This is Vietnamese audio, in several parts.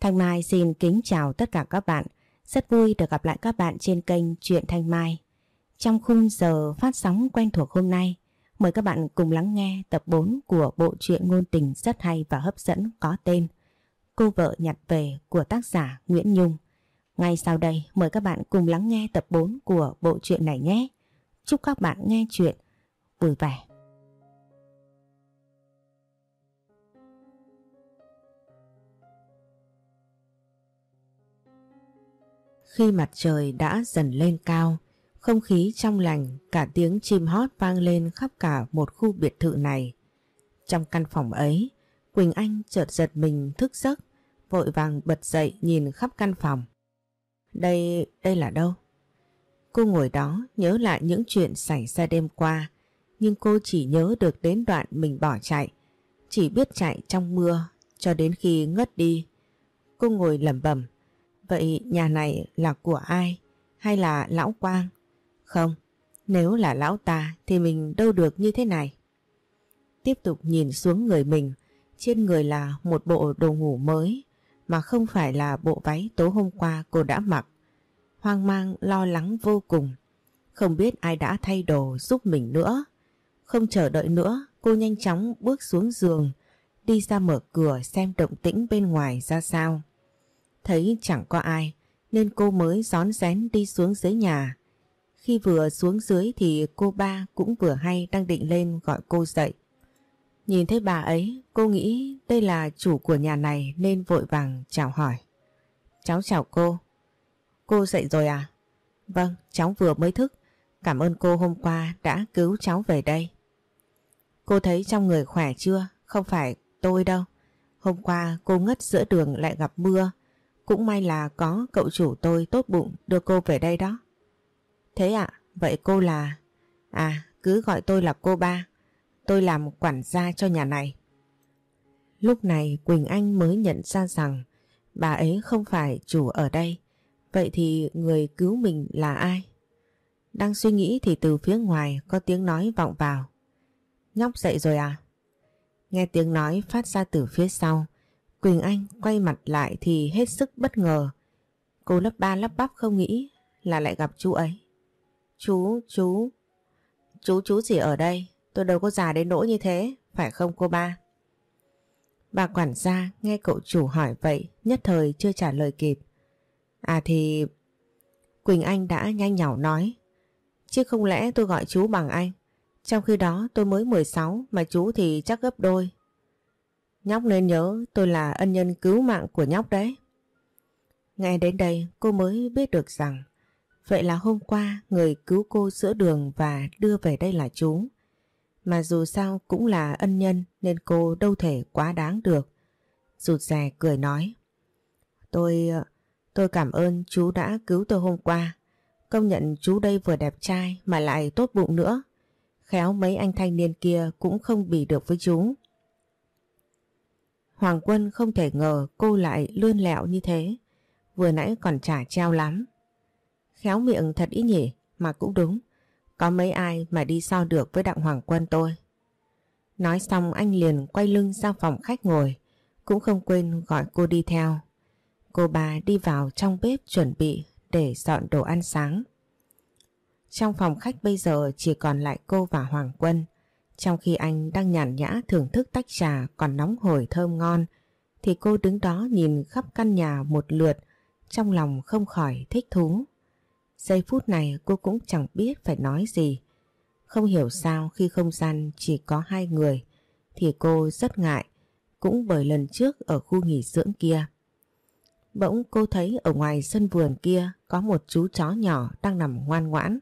Thanh Mai xin kính chào tất cả các bạn. Rất vui được gặp lại các bạn trên kênh Truyện Thanh Mai. Trong khung giờ phát sóng quen thuộc hôm nay, mời các bạn cùng lắng nghe tập 4 của bộ truyện ngôn tình rất hay và hấp dẫn có tên Cô vợ nhặt về của tác giả Nguyễn Nhung. Ngay sau đây mời các bạn cùng lắng nghe tập 4 của bộ truyện này nhé. Chúc các bạn nghe chuyện vui vẻ. Khi mặt trời đã dần lên cao, không khí trong lành, cả tiếng chim hót vang lên khắp cả một khu biệt thự này. Trong căn phòng ấy, Quỳnh Anh chợt giật mình thức giấc, vội vàng bật dậy nhìn khắp căn phòng. Đây, đây là đâu? Cô ngồi đó nhớ lại những chuyện xảy ra đêm qua, nhưng cô chỉ nhớ được đến đoạn mình bỏ chạy, chỉ biết chạy trong mưa cho đến khi ngất đi. Cô ngồi lẩm bẩm, vậy nhà này là của ai? Hay là lão Quang? Không, nếu là lão ta thì mình đâu được như thế này. Tiếp tục nhìn xuống người mình, trên người là một bộ đồ ngủ mới mà không phải là bộ váy tối hôm qua cô đã mặc. Hoang mang lo lắng vô cùng, không biết ai đã thay đồ giúp mình nữa. Không chờ đợi nữa, cô nhanh chóng bước xuống giường, đi ra mở cửa xem động tĩnh bên ngoài ra sao. Thấy chẳng có ai, nên cô mới rón rén đi xuống dưới nhà. Khi vừa xuống dưới thì cô ba cũng vừa hay đang định lên gọi cô dậy. Nhìn thấy bà ấy, cô nghĩ đây là chủ của nhà này nên vội vàng chào hỏi. Cháu chào cô. Cô dậy rồi à? Vâng, cháu vừa mới thức. Cảm ơn cô hôm qua đã cứu cháu về đây. Cô thấy trong người khỏe chưa? Không phải tôi đâu. Hôm qua cô ngất giữa đường lại gặp mưa. Cũng may là có cậu chủ tôi tốt bụng đưa cô về đây đó. Thế ạ, vậy cô là... À, cứ gọi tôi là cô ba. Tôi làm quản gia cho nhà này. Lúc này Quỳnh Anh mới nhận ra rằng bà ấy không phải chủ ở đây. Vậy thì người cứu mình là ai? Đang suy nghĩ thì từ phía ngoài có tiếng nói vọng vào. Nhóc dậy rồi à? Nghe tiếng nói phát ra từ phía sau. Quỳnh Anh quay mặt lại thì hết sức bất ngờ. Cô lấp ba lấp bắp không nghĩ là lại gặp chú ấy. Chú, chú, chú chú gì ở đây? Tôi đâu có già đến nỗi như thế, phải không cô ba? Bà quản gia nghe cậu chủ hỏi vậy nhất thời chưa trả lời kịp. À thì... Quỳnh Anh đã nhanh nhảu nói. Chứ không lẽ tôi gọi chú bằng anh? Trong khi đó tôi mới 16 mà chú thì chắc gấp đôi. Nhóc nên nhớ tôi là ân nhân cứu mạng của nhóc đấy. Nghe đến đây, cô mới biết được rằng, vậy là hôm qua người cứu cô giữa đường và đưa về đây là chú. Mà dù sao cũng là ân nhân nên cô đâu thể quá đáng được. Rụt rè cười nói. Tôi... tôi cảm ơn chú đã cứu tôi hôm qua. Công nhận chú đây vừa đẹp trai mà lại tốt bụng nữa. Khéo mấy anh thanh niên kia cũng không bì được với chú. Hoàng Quân không thể ngờ cô lại lươn lẹo như thế. Vừa nãy còn trả treo lắm. Khéo miệng thật ý nhỉ, mà cũng đúng. Có mấy ai mà đi so được với Đặng Hoàng Quân tôi. Nói xong anh liền quay lưng sang phòng khách ngồi, cũng không quên gọi cô đi theo. Cô bà đi vào trong bếp chuẩn bị để dọn đồ ăn sáng. Trong phòng khách bây giờ chỉ còn lại cô và Hoàng Quân. Trong khi anh đang nhàn nhã thưởng thức tách trà còn nóng hổi thơm ngon, thì cô đứng đó nhìn khắp căn nhà một lượt, trong lòng không khỏi thích thú. Giây phút này cô cũng chẳng biết phải nói gì. Không hiểu sao khi không gian chỉ có hai người thì cô rất ngại, cũng bởi lần trước ở khu nghỉ dưỡng kia. Bỗng cô thấy ở ngoài sân vườn kia có một chú chó nhỏ đang nằm ngoan ngoãn.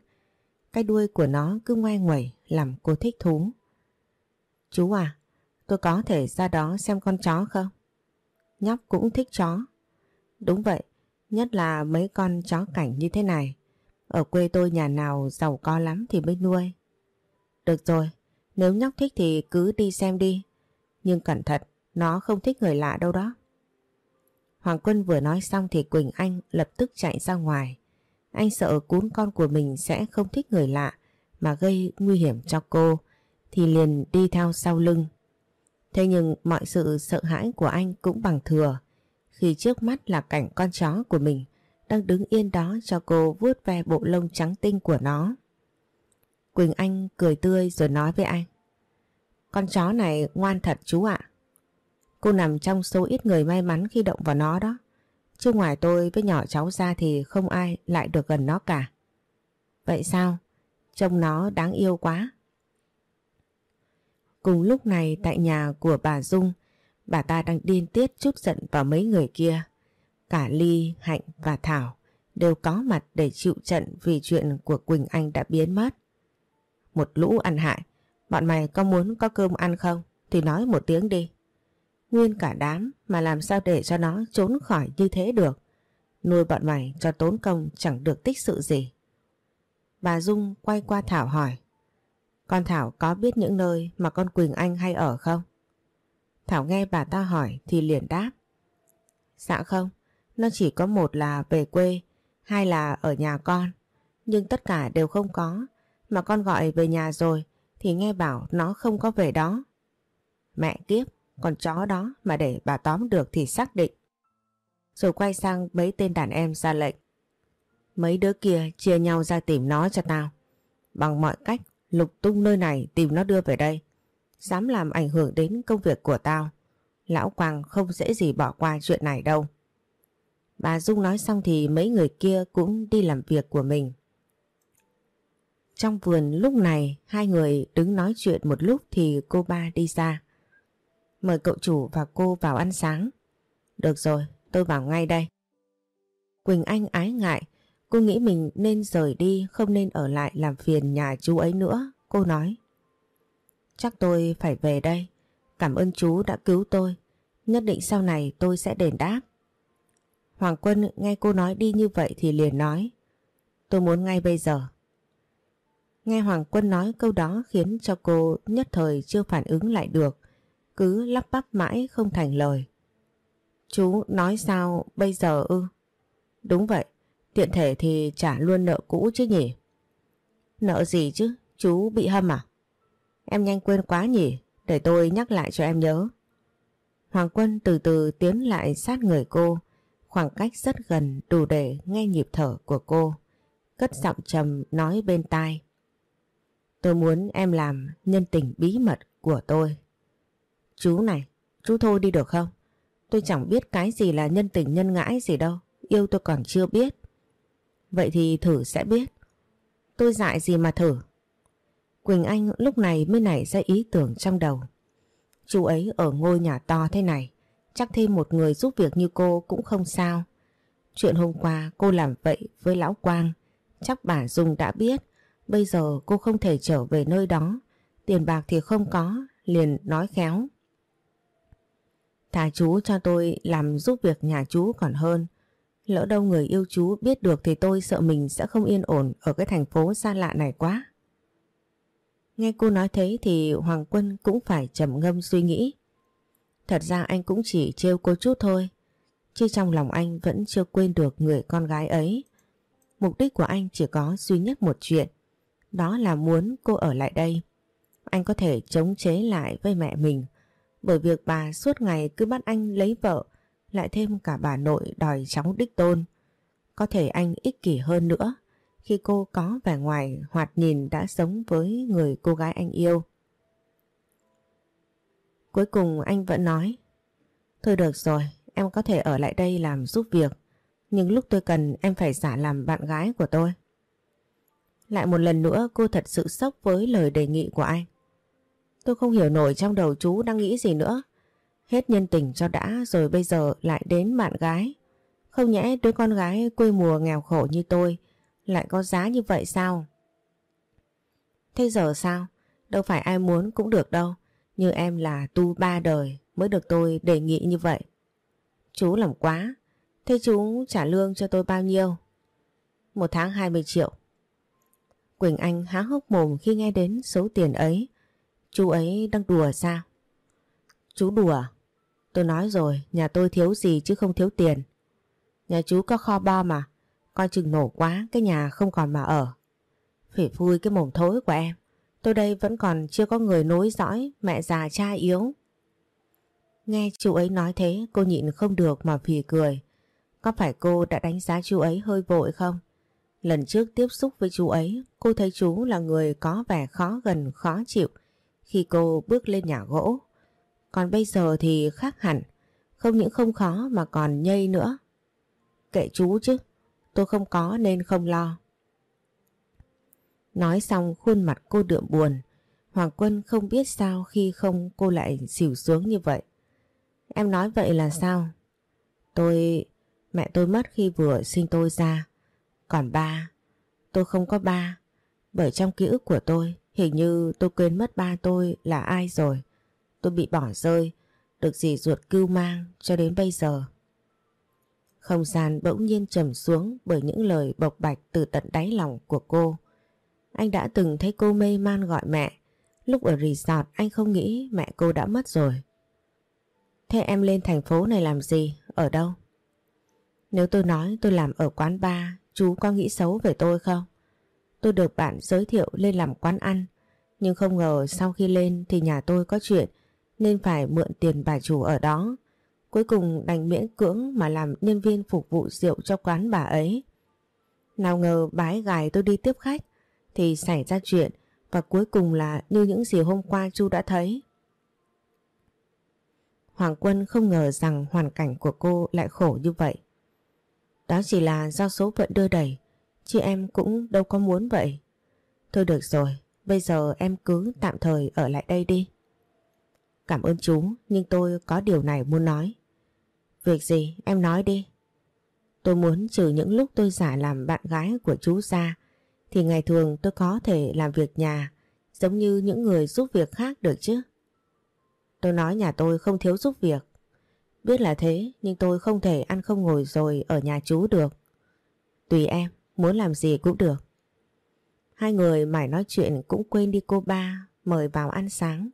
Cái đuôi của nó cứ ngoe nguẩy làm cô thích thú. Chú à, tôi có thể ra đó xem con chó không? Nhóc cũng thích chó. Đúng vậy, nhất là mấy con chó cảnh như thế này. Ở quê tôi nhà nào giàu có lắm thì mới nuôi. Được rồi, nếu nhóc thích thì cứ đi xem đi. Nhưng cẩn thận, nó không thích người lạ đâu đó. Hoàng Quân vừa nói xong thì Quỳnh Anh lập tức chạy ra ngoài. Anh sợ cún con của mình sẽ không thích người lạ mà gây nguy hiểm cho cô thì liền đi theo sau lưng. Thế nhưng mọi sự sợ hãi của anh cũng bằng thừa, khi trước mắt là cảnh con chó của mình đang đứng yên đó cho cô vuốt ve bộ lông trắng tinh của nó. Quỳnh Anh cười tươi rồi nói với anh. Con chó này ngoan thật chú ạ. Cô nằm trong số ít người may mắn khi động vào nó đó. Chứ ngoài tôi với nhỏ cháu ra thì không ai lại được gần nó cả. Vậy sao? Trông nó đáng yêu quá. Cùng lúc này tại nhà của bà Dung, bà ta đang điên tiết chút giận vào mấy người kia. Cả Ly, Hạnh và Thảo đều có mặt để chịu trận vì chuyện của Quỳnh Anh đã biến mất. Một lũ ăn hại, bọn mày có muốn có cơm ăn không? Thì nói một tiếng đi. Nguyên cả đám mà làm sao để cho nó trốn khỏi như thế được. Nuôi bọn mày cho tốn công chẳng được tích sự gì. Bà Dung quay qua Thảo hỏi. Con Thảo có biết những nơi mà con Quỳnh Anh hay ở không? Thảo nghe bà ta hỏi thì liền đáp. Dạ không, nó chỉ có một là về quê, hai là ở nhà con. Nhưng tất cả đều không có, mà con gọi về nhà rồi thì nghe bảo nó không có về đó. Mẹ kiếp, con chó đó mà để bà tóm được thì xác định. Rồi quay sang mấy tên đàn em ra lệnh. Mấy đứa kia chia nhau ra tìm nó cho tao. Bằng mọi cách lục tung nơi này tìm nó đưa về đây. Dám làm ảnh hưởng đến công việc của tao. Lão Quang không dễ gì bỏ qua chuyện này đâu. Bà Dung nói xong thì mấy người kia cũng đi làm việc của mình. Trong vườn lúc này hai người đứng nói chuyện một lúc thì cô ba đi ra. Mời cậu chủ và cô vào ăn sáng. Được rồi, tôi vào ngay đây. Quỳnh Anh ái ngại, cô nghĩ mình nên rời đi không nên ở lại làm phiền nhà chú ấy nữa. Cô nói. Chắc tôi phải về đây. Cảm ơn chú đã cứu tôi. Nhất định sau này tôi sẽ đền đáp. Hoàng Quân nghe cô nói đi như vậy thì liền nói. Tôi muốn ngay bây giờ. Nghe Hoàng Quân nói câu đó khiến cho cô nhất thời chưa phản ứng lại được. Cứ lắp bắp mãi không thành lời. Chú nói sao bây giờ ư? Đúng vậy, tiện thể thì trả luôn nợ cũ chứ nhỉ? Nợ gì chứ? Chú bị hâm à? Em nhanh quên quá nhỉ? Để tôi nhắc lại cho em nhớ. Hoàng Quân từ từ tiến lại sát người cô, khoảng cách rất gần đủ để nghe nhịp thở của cô. Cất giọng trầm nói bên tai. Tôi muốn em làm nhân tình bí mật của tôi. Chú này, chú thôi đi được không? Tôi chẳng biết cái gì là nhân tình nhân ngãi gì đâu. Yêu tôi còn chưa biết. Vậy thì thử sẽ biết. Tôi dại gì mà thử. Quỳnh Anh lúc này mới nảy ra ý tưởng trong đầu. Chú ấy ở ngôi nhà to thế này, chắc thêm một người giúp việc như cô cũng không sao. Chuyện hôm qua cô làm vậy với Lão Quang, chắc bà Dung đã biết, bây giờ cô không thể trở về nơi đó, tiền bạc thì không có, liền nói khéo. Thà chú cho tôi làm giúp việc nhà chú còn hơn. Lỡ đâu người yêu chú biết được thì tôi sợ mình sẽ không yên ổn ở cái thành phố xa lạ này quá. Nghe cô nói thế thì Hoàng Quân cũng phải trầm ngâm suy nghĩ. Thật ra anh cũng chỉ trêu cô chút thôi. Chứ trong lòng anh vẫn chưa quên được người con gái ấy. Mục đích của anh chỉ có duy nhất một chuyện. Đó là muốn cô ở lại đây. Anh có thể chống chế lại với mẹ mình. Bởi việc bà suốt ngày cứ bắt anh lấy vợ. Lại thêm cả bà nội đòi cháu đích tôn. Có thể anh ích kỷ hơn nữa khi cô có vẻ ngoài hoạt nhìn đã sống với người cô gái anh yêu. Cuối cùng anh vẫn nói Thôi được rồi, em có thể ở lại đây làm giúp việc nhưng lúc tôi cần em phải giả làm bạn gái của tôi. Lại một lần nữa cô thật sự sốc với lời đề nghị của anh. Tôi không hiểu nổi trong đầu chú đang nghĩ gì nữa. Hết nhân tình cho đã, rồi bây giờ lại đến bạn gái. Không nhẽ đứa con gái quê mùa nghèo khổ như tôi lại có giá như vậy sao? Thế giờ sao? Đâu phải ai muốn cũng được đâu. Như em là tu ba đời mới được tôi đề nghị như vậy. Chú làm quá. Thế chú trả lương cho tôi bao nhiêu? Một tháng 20 triệu. Quỳnh Anh há hốc mồm khi nghe đến số tiền ấy. Chú ấy đang đùa sao? Chú đùa? Tôi nói rồi, nhà tôi thiếu gì chứ không thiếu tiền. Nhà chú có kho bo mà. Coi chừng nổ quá, cái nhà không còn mà ở. Phỉ phui cái mồm thối của em. Tôi đây vẫn còn chưa có người nối dõi, mẹ già cha yếu. Nghe chú ấy nói thế cô nhịn không được mà phì cười. Có phải cô đã đánh giá chú ấy hơi vội không? Lần trước tiếp xúc với chú ấy, cô thấy chú là người có vẻ khó gần, khó chịu khi cô bước lên nhà gỗ. Còn bây giờ thì khác hẳn, không những không khó mà còn nhây nữa. Kệ chú chứ, tôi không có nên không lo. Nói xong khuôn mặt cô đượm buồn, Hoàng Quân không biết sao khi không cô lại xỉu xuống như vậy. Em nói vậy là sao? Tôi... Mẹ tôi mất khi vừa sinh tôi ra. Còn ba... Tôi không có ba. Bởi trong ký ức của tôi, hình như tôi quên mất ba tôi là ai rồi. Tôi bị bỏ rơi, được dì ruột cưu mang cho đến bây giờ. Không gian bỗng nhiên trầm xuống bởi những lời bộc bạch từ tận đáy lòng của cô. Anh đã từng thấy cô mê man gọi mẹ. Lúc ở resort anh không nghĩ mẹ cô đã mất rồi. Thế em lên thành phố này làm gì? Ở đâu? Nếu tôi nói tôi làm ở quán bar, chú có nghĩ xấu về tôi không? Tôi được bạn giới thiệu lên làm quán ăn. Nhưng không ngờ sau khi lên thì nhà tôi có chuyện nên phải mượn tiền bà chủ ở đó. Cuối cùng đành miễn cưỡng mà làm nhân viên phục vụ rượu cho quán bà ấy. Nào ngờ bái gài tôi đi tiếp khách thì xảy ra chuyện và cuối cùng là như những gì hôm qua chú đã thấy. Hoàng Quân không ngờ rằng hoàn cảnh của cô lại khổ như vậy. Đó chỉ là do số phận đưa đẩy, chứ em cũng đâu có muốn vậy. Thôi được rồi, bây giờ em cứ tạm thời ở lại đây đi. Cảm ơn chú, nhưng tôi có điều này muốn nói. Việc gì, em nói đi. Tôi muốn trừ những lúc tôi giả làm bạn gái của chú ra, thì ngày thường tôi có thể làm việc nhà, giống như những người giúp việc khác được chứ. Tôi nói nhà tôi không thiếu giúp việc. Biết là thế nhưng tôi không thể ăn không ngồi rồi ở nhà chú được. Tùy em, muốn làm gì cũng được. Hai người mải nói chuyện cũng quên đi cô ba mời vào ăn sáng.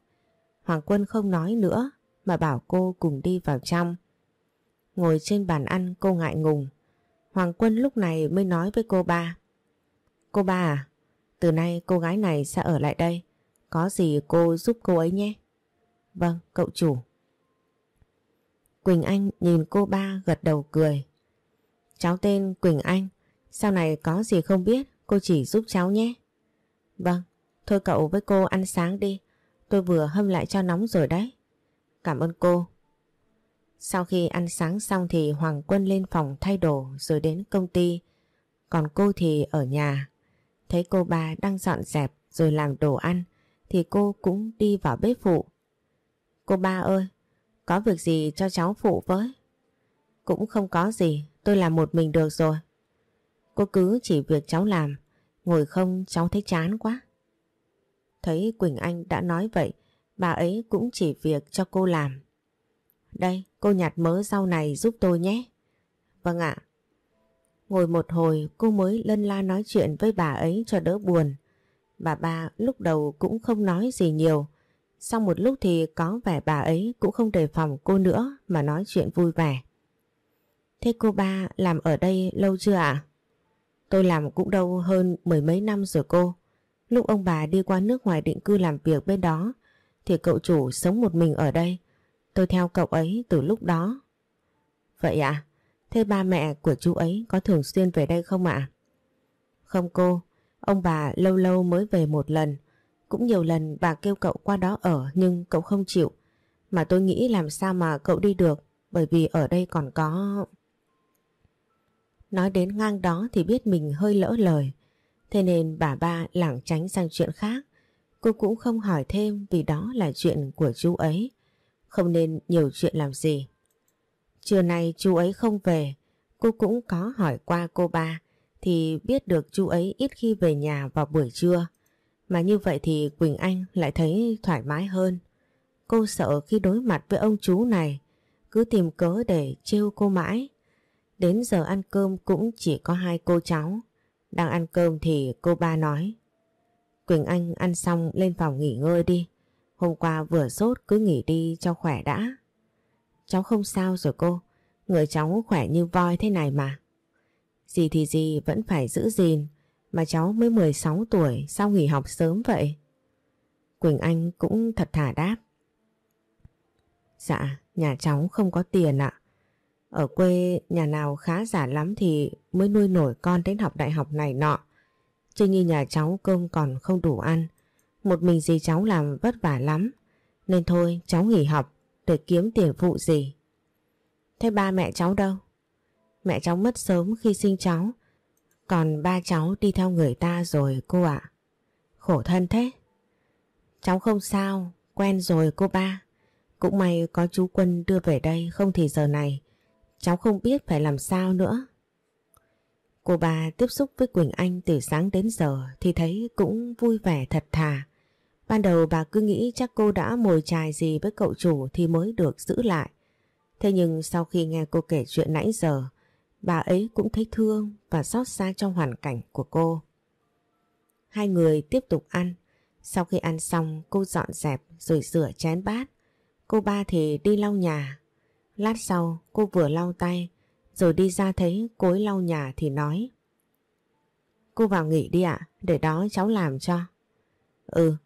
Hoàng Quân không nói nữa mà bảo cô cùng đi vào trong. Ngồi trên bàn ăn cô ngại ngùng. Hoàng Quân lúc này mới nói với cô ba. Cô ba à, từ nay cô gái này sẽ ở lại đây. Có gì cô giúp cô ấy nhé. Vâng, cậu chủ. Quỳnh Anh nhìn cô ba gật đầu cười. Cháu tên Quỳnh Anh, sau này có gì không biết cô chỉ giúp cháu nhé. Vâng, thôi cậu với cô ăn sáng đi, tôi vừa hâm lại cho nóng rồi đấy. Cảm ơn cô. Sau khi ăn sáng xong thì Hoàng Quân lên phòng thay đồ rồi đến công ty, còn cô thì ở nhà. Thấy cô ba đang dọn dẹp rồi làm đồ ăn thì cô cũng đi vào bếp phụ. Cô ba ơi, có việc gì cho cháu phụ với? Cũng không có gì, tôi làm một mình được rồi. Cô cứ chỉ việc cháu làm, ngồi không cháu thấy chán quá. Thấy Quỳnh Anh đã nói vậy, bà ấy cũng chỉ việc cho cô làm. Đây, cô nhặt mớ rau này giúp tôi nhé. Vâng ạ. Ngồi một hồi cô mới lân la nói chuyện với bà ấy cho đỡ buồn. Bà ba lúc đầu cũng không nói gì nhiều, sau một lúc thì có vẻ bà ấy cũng không đề phòng cô nữa mà nói chuyện vui vẻ. Thế cô ba làm ở đây lâu chưa ạ? Tôi làm cũng đâu hơn mười mấy năm rồi cô. Lúc ông bà đi qua nước ngoài định cư làm việc bên đó thì cậu chủ sống một mình ở đây. Tôi theo cậu ấy từ lúc đó. Vậy ạ? Thế ba mẹ của chú ấy có thường xuyên về đây không ạ? Không cô, ông bà lâu lâu mới về một lần. Cũng nhiều lần bà kêu cậu qua đó ở nhưng cậu không chịu. Mà tôi nghĩ làm sao mà cậu đi được bởi vì ở đây còn có... Nói đến ngang đó thì biết mình hơi lỡ lời. Thế nên bà ba lảng tránh sang chuyện khác. Cô cũng không hỏi thêm vì đó là chuyện của chú ấy. Không nên nhiều chuyện làm gì. Trưa nay chú ấy không về. Cô cũng có hỏi qua cô ba, thì biết được chú ấy ít khi về nhà vào buổi trưa. Mà như vậy thì Quỳnh Anh lại thấy thoải mái hơn. Cô sợ khi đối mặt với ông chú này, cứ tìm cớ để trêu cô mãi. Đến giờ ăn cơm cũng chỉ có hai cô cháu. Đang ăn cơm thì cô ba nói. Quỳnh Anh ăn xong lên phòng nghỉ ngơi đi. Hôm qua vừa sốt cứ nghỉ đi cho khỏe đã. Cháu không sao rồi cô. Người cháu khỏe như voi thế này mà. Gì thì gì vẫn phải giữ gìn. Mà cháu mới 16 tuổi sao nghỉ học sớm vậy? Quỳnh Anh cũng thật thà đáp. Dạ, Nhà cháu không có tiền ạ. Ở quê nhà nào khá giả lắm thì mới nuôi nổi con đến học đại học này nọ. Chứ như nhà cháu cơm còn không đủ ăn. Một mình gì cháu làm vất vả lắm. Nên thôi cháu nghỉ học để kiếm tiền phụ gì. Thế ba mẹ cháu đâu? Mẹ cháu mất sớm khi sinh cháu. Còn ba cháu đi theo người ta rồi cô ạ. Khổ thân thế. Cháu không sao, quen rồi cô ba. Cũng may có chú Quân đưa về đây không thì giờ này cháu không biết phải làm sao nữa. Cô bà tiếp xúc với Quỳnh Anh từ sáng đến giờ thì thấy cũng vui vẻ thật thà. Ban đầu bà cứ nghĩ chắc cô đã mồi chài gì với cậu chủ thì mới được giữ lại. Thế nhưng sau khi nghe cô kể chuyện nãy giờ, bà ấy cũng thấy thương và xót xa trong hoàn cảnh của cô. Hai người tiếp tục ăn. Sau khi ăn xong cô dọn dẹp rồi rửa chén bát. Cô ba thì đi lau nhà. Lát sau cô vừa lau tay rồi đi ra thấy cối lau nhà thì nói. Cô vào nghỉ đi ạ, để đó cháu làm cho. Ừ,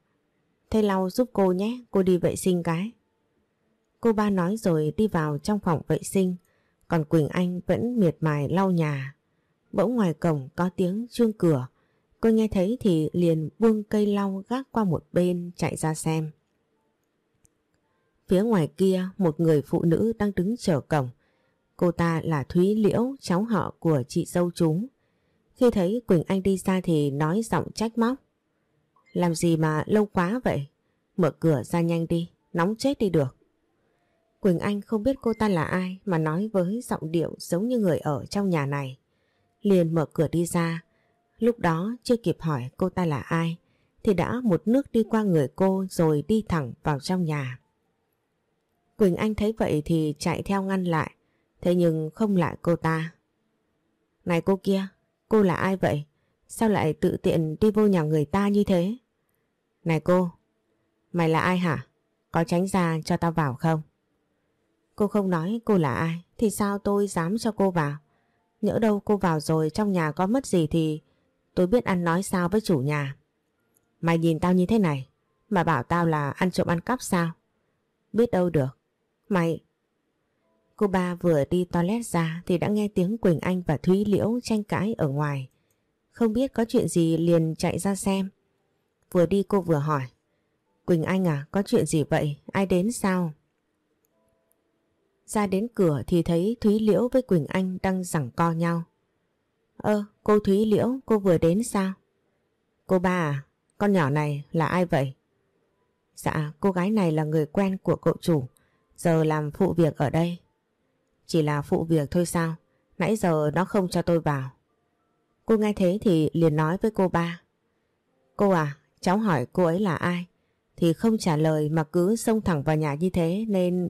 thế lau giúp cô nhé, cô đi vệ sinh cái. Cô ba nói rồi đi vào trong phòng vệ sinh, còn Quỳnh Anh vẫn miệt mài lau nhà. Bỗng ngoài cổng có tiếng chuông cửa, cô nghe thấy thì liền buông cây lau gác qua một bên chạy ra xem. Phía ngoài kia một người phụ nữ đang đứng chờ cổng. Cô ta là Thúy Liễu, cháu họ của chị dâu chúng. Khi thấy Quỳnh Anh đi ra thì nói giọng trách móc. Làm gì mà lâu quá vậy? Mở cửa ra nhanh đi, nóng chết đi được. Quỳnh Anh không biết cô ta là ai mà nói với giọng điệu giống như người ở trong nhà này. Liền mở cửa đi ra. Lúc đó chưa kịp hỏi cô ta là ai thì đã một nước đi qua người cô rồi đi thẳng vào trong nhà. Quỳnh Anh thấy vậy thì chạy theo ngăn lại, thế nhưng không lại cô ta. Này cô kia, cô là ai vậy? Sao lại tự tiện đi vô nhà người ta như thế? Này cô, mày là ai hả? Có tránh ra cho tao vào không? Cô không nói cô là ai, thì sao tôi dám cho cô vào? Nhỡ đâu cô vào rồi trong nhà có mất gì thì tôi biết ăn nói sao với chủ nhà. Mày nhìn tao như thế này, mà bảo tao là ăn trộm ăn cắp sao? Biết đâu được. Mày... Cô ba vừa đi toilet ra thì đã nghe tiếng Quỳnh Anh và Thúy Liễu tranh cãi ở ngoài. Không biết có chuyện gì liền chạy ra xem. Vừa đi cô vừa hỏi. Quỳnh Anh à, có chuyện gì vậy? Ai đến sao? Ra đến cửa thì thấy Thúy Liễu với Quỳnh Anh đang giằng co nhau. Ơ, cô Thúy Liễu, cô vừa đến sao? Cô ba à, con nhỏ này là ai vậy? Dạ, cô gái này là người quen của cậu chủ. Giờ làm phụ việc ở đây. Chỉ là phụ việc thôi sao? Nãy giờ nó không cho tôi vào. Cô nghe thế thì liền nói với cô ba. Cô à, cháu hỏi cô ấy là ai? Thì không trả lời mà cứ xông thẳng vào nhà như thế nên...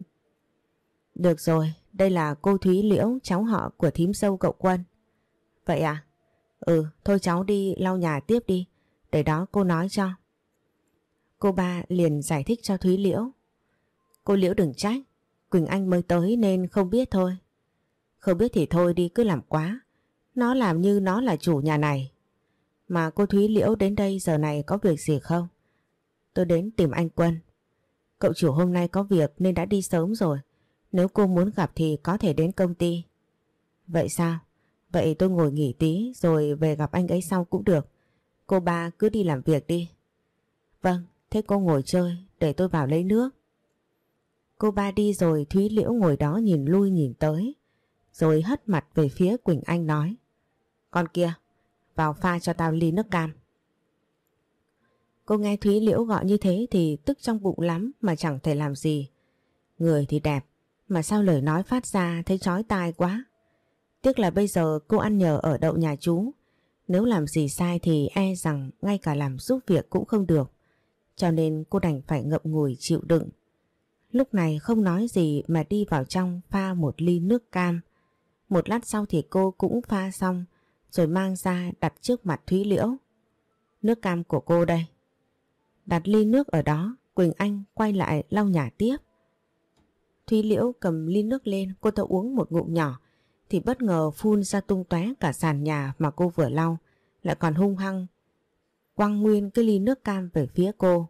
Được rồi, đây là cô Thúy Liễu, cháu họ của thím sâu cậu Quân. Vậy à? Ừ, thôi cháu đi lau nhà tiếp đi, để đó cô nói cho. Cô ba liền giải thích cho Thúy Liễu Cô Liễu đừng trách, Quỳnh Anh mới tới nên không biết thôi. Không biết thì thôi đi cứ làm quá. Nó làm như nó là chủ nhà này. Mà cô Thúy Liễu đến đây giờ này có việc gì không? Tôi đến tìm anh Quân. Cậu chủ hôm nay có việc nên đã đi sớm rồi. Nếu cô muốn gặp thì có thể đến công ty. Vậy sao? Vậy tôi ngồi nghỉ tí rồi về gặp anh ấy sau cũng được. Cô ba cứ đi làm việc đi. Vâng, thế cô ngồi chơi để tôi vào lấy nước. Cô ba đi rồi Thúy Liễu ngồi đó nhìn lui nhìn tới. Rồi hất mặt về phía Quỳnh Anh nói. Con kia, vào pha cho tao ly nước cam. Cô nghe Thúy Liễu gọi như thế thì tức trong bụng lắm mà chẳng thể làm gì. Người thì đẹp, mà sao lời nói phát ra thấy chói tai quá. Tiếc là bây giờ cô ăn nhờ ở đậu nhà chú. Nếu làm gì sai thì e rằng ngay cả làm giúp việc cũng không được. Cho nên cô đành phải ngậm ngùi chịu đựng. Lúc này không nói gì mà đi vào trong pha một ly nước cam. Một lát sau thì cô cũng pha xong rồi mang ra đặt trước mặt Thúy Liễu. Nước cam của cô đây. Đặt ly nước ở đó, Quỳnh Anh quay lại lau nhà tiếp. Thúy Liễu cầm ly nước lên, cô ta uống một ngụm nhỏ, thì bất ngờ phun ra tung tóe cả sàn nhà mà cô vừa lau, lại còn hung hăng. Quăng nguyên cái ly nước cam về phía cô.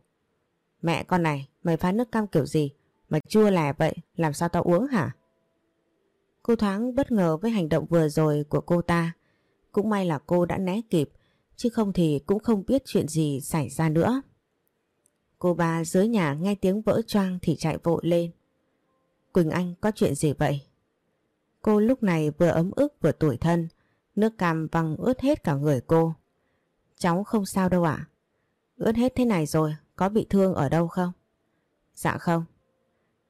Mẹ con này, mày pha nước cam kiểu gì? Mà chua lè vậy, làm sao tao uống hả? Cô thoáng bất ngờ với hành động vừa rồi của cô ta. Cũng may là cô đã né kịp, chứ không thì cũng không biết chuyện gì xảy ra nữa. Cô ba dưới nhà nghe tiếng vỡ choang thì chạy vội lên. Quỳnh Anh có chuyện gì vậy? Cô lúc này vừa ấm ức vừa tủi thân, nước cam văng ướt hết cả người cô. Cháu không sao đâu ạ. Ướt hết thế này rồi, có bị thương ở đâu không? Dạ không.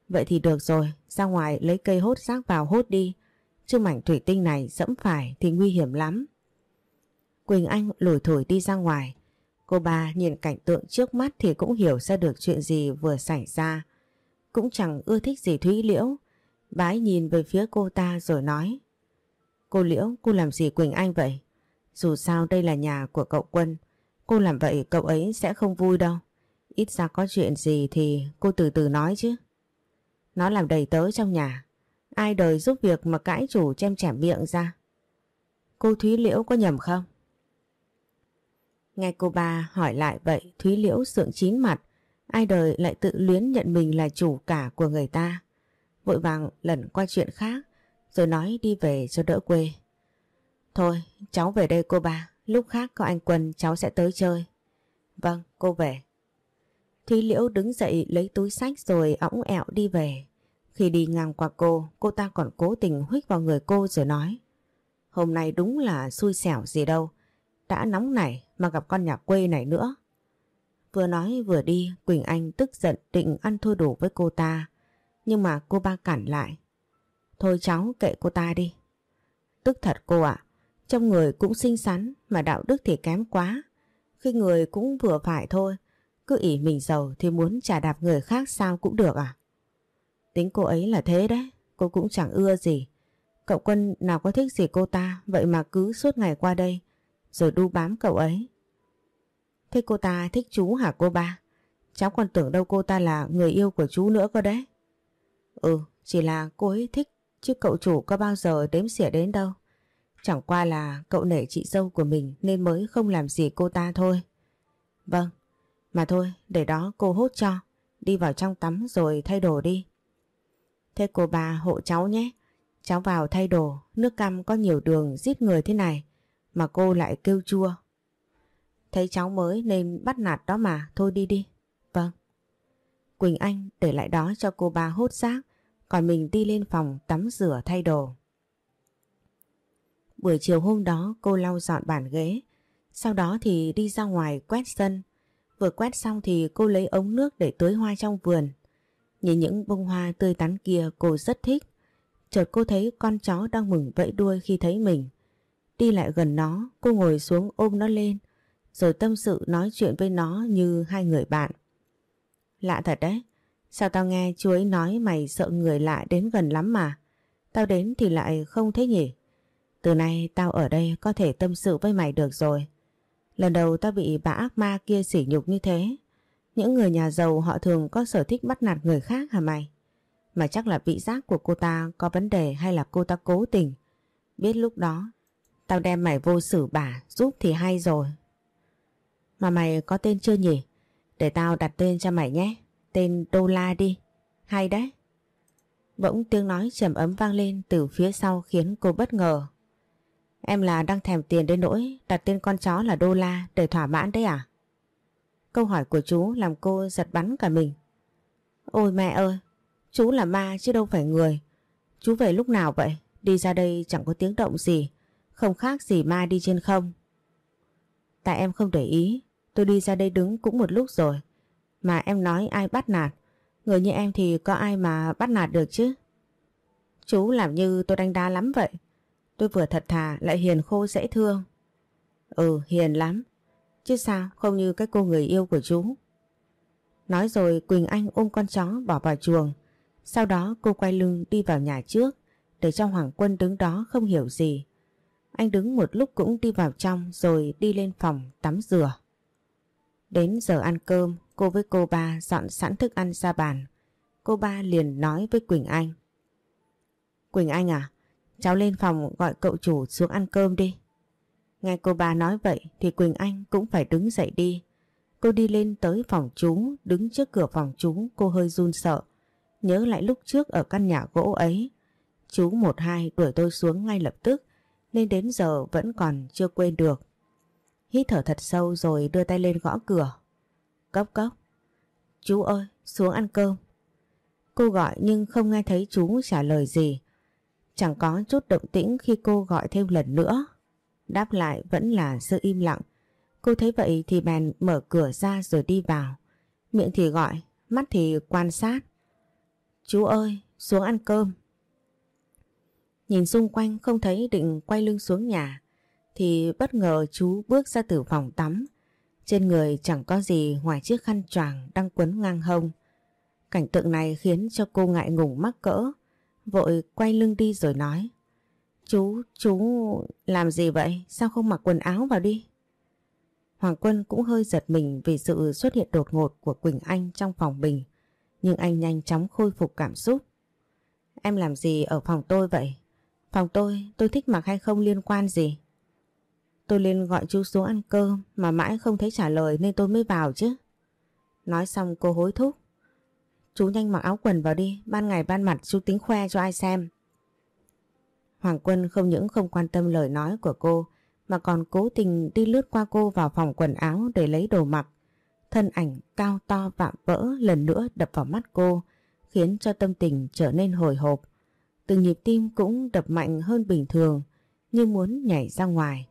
Vậy thì được rồi, ra ngoài lấy cây hốt rác vào hốt đi. Chứ mảnh thủy tinh này dẫm phải thì nguy hiểm lắm. Quỳnh Anh lủi thổi đi ra ngoài. Cô bà nhìn cảnh tượng trước mắt thì cũng hiểu ra được chuyện gì vừa xảy ra. Cũng chẳng ưa thích gì Thúy Liễu. Bái nhìn về phía cô ta rồi nói. Cô Liễu, cô làm gì Quỳnh Anh vậy? Dù sao đây là nhà của cậu Quân. Cô làm vậy cậu ấy sẽ không vui đâu. Ít ra có chuyện gì thì cô từ từ nói chứ. Nó làm đầy tớ trong nhà. Ai đời giúp việc mà cãi chủ chem chẻm miệng ra. Cô Thúy Liễu có nhầm không? Nghe cô ba hỏi lại vậy, Thúy Liễu sượng chín mặt. Ai đời lại tự luyến nhận mình là chủ cả của người ta. Vội vàng lẩn qua chuyện khác, rồi nói đi về cho đỡ quê. Thôi, cháu về đây cô ba. Lúc khác có anh Quân, cháu sẽ tới chơi. Vâng cô về. Thúy Liễu đứng dậy lấy túi sách rồi õng ẹo đi về. Khi đi ngang qua cô, cô ta còn cố tình huých vào người cô rồi nói. Hôm nay đúng là xui xẻo gì đâu. Đã nóng này mà gặp con nhà quê này nữa. Vừa nói vừa đi, Quỳnh Anh tức giận định ăn thua đủ với cô ta. Nhưng mà cô ba cản lại. Thôi cháu kệ cô ta đi. Tức thật cô ạ. Trong người cũng xinh xắn mà đạo đức thì kém quá. Khi người cũng vừa phải thôi. Cứ ỉ mình giàu thì muốn trả đạp người khác sao cũng được à? Tính cô ấy là thế đấy. Cô cũng chẳng ưa gì. Cậu Quân nào có thích gì cô ta vậy mà cứ suốt ngày qua đây rồi đu bám cậu ấy. Thế cô ta thích chú hả cô ba? Cháu còn tưởng đâu cô ta là người yêu của chú nữa cơ đấy. Ừ, chỉ là cô ấy thích chứ cậu chủ có bao giờ đếm xỉa đến đâu. Chẳng qua là cậu nể chị dâu của mình nên mới không làm gì cô ta thôi. Vâng, mà thôi để đó cô hốt cho. Đi vào trong tắm rồi thay đồ đi. Thế cô bà hộ cháu nhé. Cháu vào thay đồ, nước cam có nhiều đường giết người thế này mà cô lại kêu chua. Thấy cháu mới nên bắt nạt đó mà, thôi đi đi. Vâng. Quỳnh Anh để lại đó cho cô ba hốt xác, còn mình đi lên phòng tắm rửa thay đồ. Buổi chiều hôm đó cô lau dọn bàn ghế, sau đó thì đi ra ngoài quét sân. Vừa quét xong thì cô lấy ống nước để tưới hoa trong vườn. Nhìn những bông hoa tươi tắn kia cô rất thích. Chợt cô thấy con chó đang mừng vẫy đuôi khi thấy mình. Đi lại gần nó, cô ngồi xuống ôm nó lên, rồi tâm sự nói chuyện với nó như hai người bạn. Lạ thật đấy, sao tao nghe chú ấy nói mày sợ người lạ đến gần lắm mà. Tao đến thì lại không thế nhỉ? Từ nay tao ở đây có thể tâm sự với mày được rồi. Lần đầu tao bị bà ác ma kia sỉ nhục như thế. Những người nhà giàu họ thường có sở thích bắt nạt người khác hả mày? Mà chắc là vị giác của cô ta có vấn đề hay là cô ta cố tình. Biết lúc đó, Tao đem mày vô xử bà, giúp thì hay rồi. Mà mày có tên chưa nhỉ? Để tao đặt tên cho mày nhé. Tên Đô La đi. Hay đấy. Bỗng tiếng nói trầm ấm vang lên từ phía sau khiến cô bất ngờ. Em là đang thèm tiền đến nỗi đặt tên con chó là Đô La để thỏa mãn đấy à? Câu hỏi của chú làm cô giật bắn cả mình. Ôi mẹ ơi, chú là ma chứ đâu phải người. Chú về lúc nào vậy? Đi ra đây chẳng có tiếng động gì. Không khác gì ma đi trên không. Tại em không để ý, tôi đi ra đây đứng cũng một lúc rồi. Mà em nói ai bắt nạt, người như em thì có ai mà bắt nạt được chứ? Chú làm như tôi đánh đá lắm vậy. Tôi vừa thật thà lại hiền khô dễ thương. Ừ hiền lắm. Chứ sao không như cái cô người yêu của chú. Nói rồi Quỳnh Anh ôm con chó bỏ vào chuồng. Sau đó cô quay lưng đi vào nhà trước để cho Hoàng Quân đứng đó không hiểu gì. Anh đứng một lúc cũng đi vào trong rồi đi lên phòng tắm rửa. Đến giờ ăn cơm, cô với cô ba dọn sẵn thức ăn ra bàn. Cô ba liền nói với Quỳnh Anh. Quỳnh Anh à, cháu lên phòng gọi cậu chủ xuống ăn cơm đi. Nghe cô ba nói vậy thì Quỳnh Anh cũng phải đứng dậy đi. Cô đi lên tới phòng chú, đứng trước cửa phòng chú cô hơi run sợ. Nhớ lại lúc trước ở căn nhà gỗ ấy, chú một hai đuổi tôi xuống ngay lập tức nên đến giờ vẫn còn chưa quên được. Hít thở thật sâu rồi đưa tay lên gõ cửa. Cốc cốc. Chú ơi, xuống ăn cơm. Cô gọi nhưng không nghe thấy chú trả lời gì. Chẳng có chút động tĩnh khi cô gọi thêm lần nữa. Đáp lại vẫn là sự im lặng. Cô thấy vậy thì bèn mở cửa ra rồi đi vào. Miệng thì gọi, mắt thì quan sát. Chú ơi, xuống ăn cơm. Nhìn xung quanh không thấy định quay lưng xuống nhà thì bất ngờ chú bước ra từ phòng tắm. Trên người chẳng có gì ngoài chiếc khăn choàng đang quấn ngang hông. Cảnh tượng này khiến cho cô ngại ngùng mắc cỡ, vội quay lưng đi rồi nói. Chú, chú làm gì vậy? Sao không mặc quần áo vào đi? Hoàng Quân cũng hơi giật mình vì sự xuất hiện đột ngột của Quỳnh Anh trong phòng mình. Nhưng anh nhanh chóng khôi phục cảm xúc. Em làm gì ở phòng tôi vậy? Phòng tôi, tôi thích mặc hay không liên quan gì? Tôi lên gọi chú xuống ăn cơm mà mãi không thấy trả lời nên tôi mới vào chứ. Nói xong cô hối thúc. Chú nhanh mặc áo quần vào đi, ban ngày ban mặt chú tính khoe cho ai xem. Hoàng Quân không những không quan tâm lời nói của cô mà còn cố tình đi lướt qua cô vào phòng quần áo để lấy đồ mặc. Thân ảnh cao to vạm vỡ lần nữa đập vào mắt cô khiến cho tâm tình trở nên hồi hộp. Từng nhịp tim cũng đập mạnh hơn bình thường như muốn nhảy ra ngoài.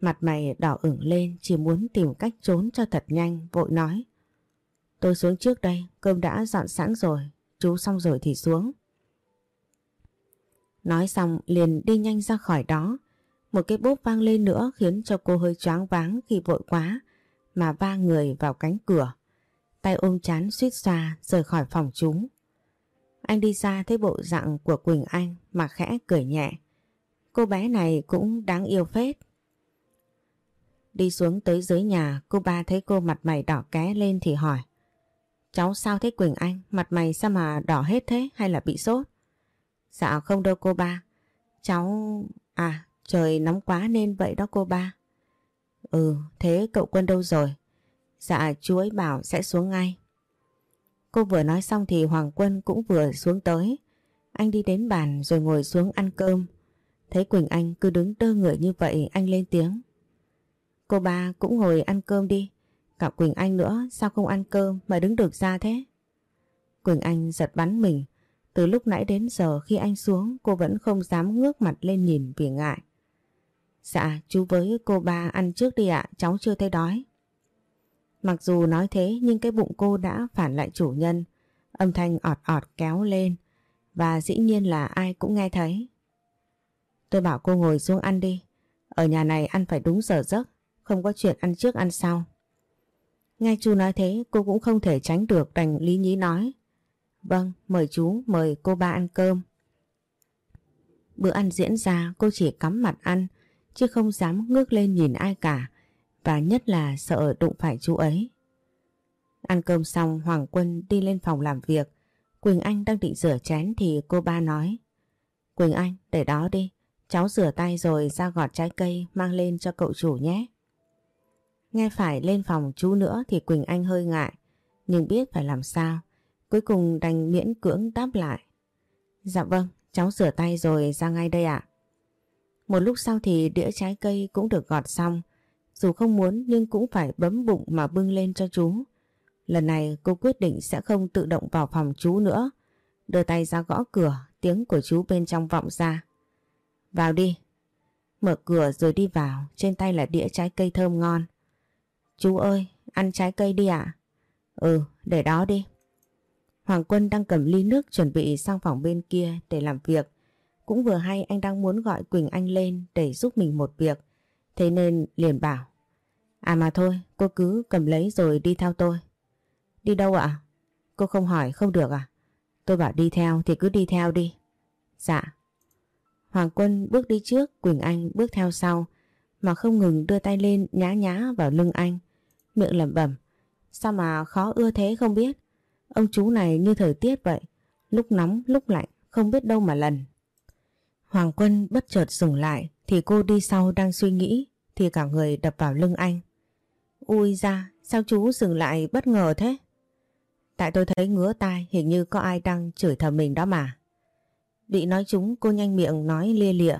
Mặt mày đỏ ửng lên chỉ muốn tìm cách trốn cho thật nhanh vội nói. Tôi xuống trước đây, cơm đã dọn sẵn rồi, chú xong rồi thì xuống. Nói xong liền đi nhanh ra khỏi đó. Một cái bốp vang lên nữa khiến cho cô hơi choáng váng khi vội quá mà va người vào cánh cửa. Tay ôm chán suýt xoa rời khỏi phòng chúng. Anh đi ra thấy bộ dạng của Quỳnh Anh mà khẽ cười nhẹ. Cô bé này cũng đáng yêu phết. Đi xuống tới dưới nhà, cô ba thấy cô mặt mày đỏ ké lên thì hỏi. Cháu sao thế Quỳnh Anh? Mặt mày sao mà đỏ hết thế hay là bị sốt? Dạ không đâu cô ba. Cháu... À, trời nóng quá nên vậy đó cô ba. Ừ, thế cậu quân đâu rồi? Dạ chú ấy bảo sẽ xuống ngay. Cô vừa nói xong thì Hoàng Quân cũng vừa xuống tới. Anh đi đến bàn rồi ngồi xuống ăn cơm. Thấy Quỳnh Anh cứ đứng đơ người như vậy anh lên tiếng. Cô ba cũng ngồi ăn cơm đi. Cả Quỳnh Anh nữa sao không ăn cơm mà đứng được ra thế? Quỳnh Anh giật bắn mình. Từ lúc nãy đến giờ khi anh xuống cô vẫn không dám ngước mặt lên nhìn vì ngại. Dạ chú với cô ba ăn trước đi ạ cháu chưa thấy đói. Mặc dù nói thế nhưng cái bụng cô đã phản lại chủ nhân. Âm thanh ọt ọt kéo lên và dĩ nhiên là ai cũng nghe thấy. Tôi bảo cô ngồi xuống ăn đi. Ở nhà này ăn phải đúng giờ giấc, không có chuyện ăn trước ăn sau. Nghe chú nói thế cô cũng không thể tránh được đành lý nhí nói. Vâng, mời chú, mời cô ba ăn cơm. Bữa ăn diễn ra cô chỉ cắm mặt ăn chứ không dám ngước lên nhìn ai cả và nhất là sợ đụng phải chú ấy. Ăn cơm xong Hoàng Quân đi lên phòng làm việc Quỳnh Anh đang định rửa chén thì cô ba nói Quỳnh Anh để đó đi cháu rửa tay rồi ra gọt trái cây mang lên cho cậu chủ nhé. Nghe phải lên phòng chú nữa thì Quỳnh Anh hơi ngại nhưng biết phải làm sao cuối cùng đành miễn cưỡng đáp lại. Dạ vâng, cháu rửa tay rồi ra ngay đây ạ. Một lúc sau thì đĩa trái cây cũng được gọt xong dù không muốn nhưng cũng phải bấm bụng mà bưng lên cho chú. Lần này cô quyết định sẽ không tự động vào phòng chú nữa. Đưa tay ra gõ cửa, tiếng của chú bên trong vọng ra. Vào đi. Mở cửa rồi đi vào, trên tay là đĩa trái cây thơm ngon. Chú ơi, ăn trái cây đi ạ. Ừ, để đó đi. Hoàng Quân đang cầm ly nước chuẩn bị sang phòng bên kia để làm việc. Cũng vừa hay anh đang muốn gọi Quỳnh Anh lên để giúp mình một việc. Thế nên liền bảo. À mà thôi, cô cứ cầm lấy rồi đi theo tôi. Đi đâu ạ? Cô không hỏi không được à? Tôi bảo đi theo thì cứ đi theo đi. Dạ. Hoàng Quân bước đi trước, Quỳnh Anh bước theo sau, mà không ngừng đưa tay lên nhá nhá vào lưng anh. Miệng lẩm bẩm, sao mà khó ưa thế không biết. Ông chú này như thời tiết vậy, lúc nóng lúc lạnh, không biết đâu mà lần. Hoàng Quân bất chợt dừng lại thì cô đi sau đang suy nghĩ thì cả người đập vào lưng anh. Ui ra, sao chú dừng lại bất ngờ thế? Tại tôi thấy ngứa tai hình như có ai đang chửi thầm mình đó mà. Bị nói chúng cô nhanh miệng nói lia lịa.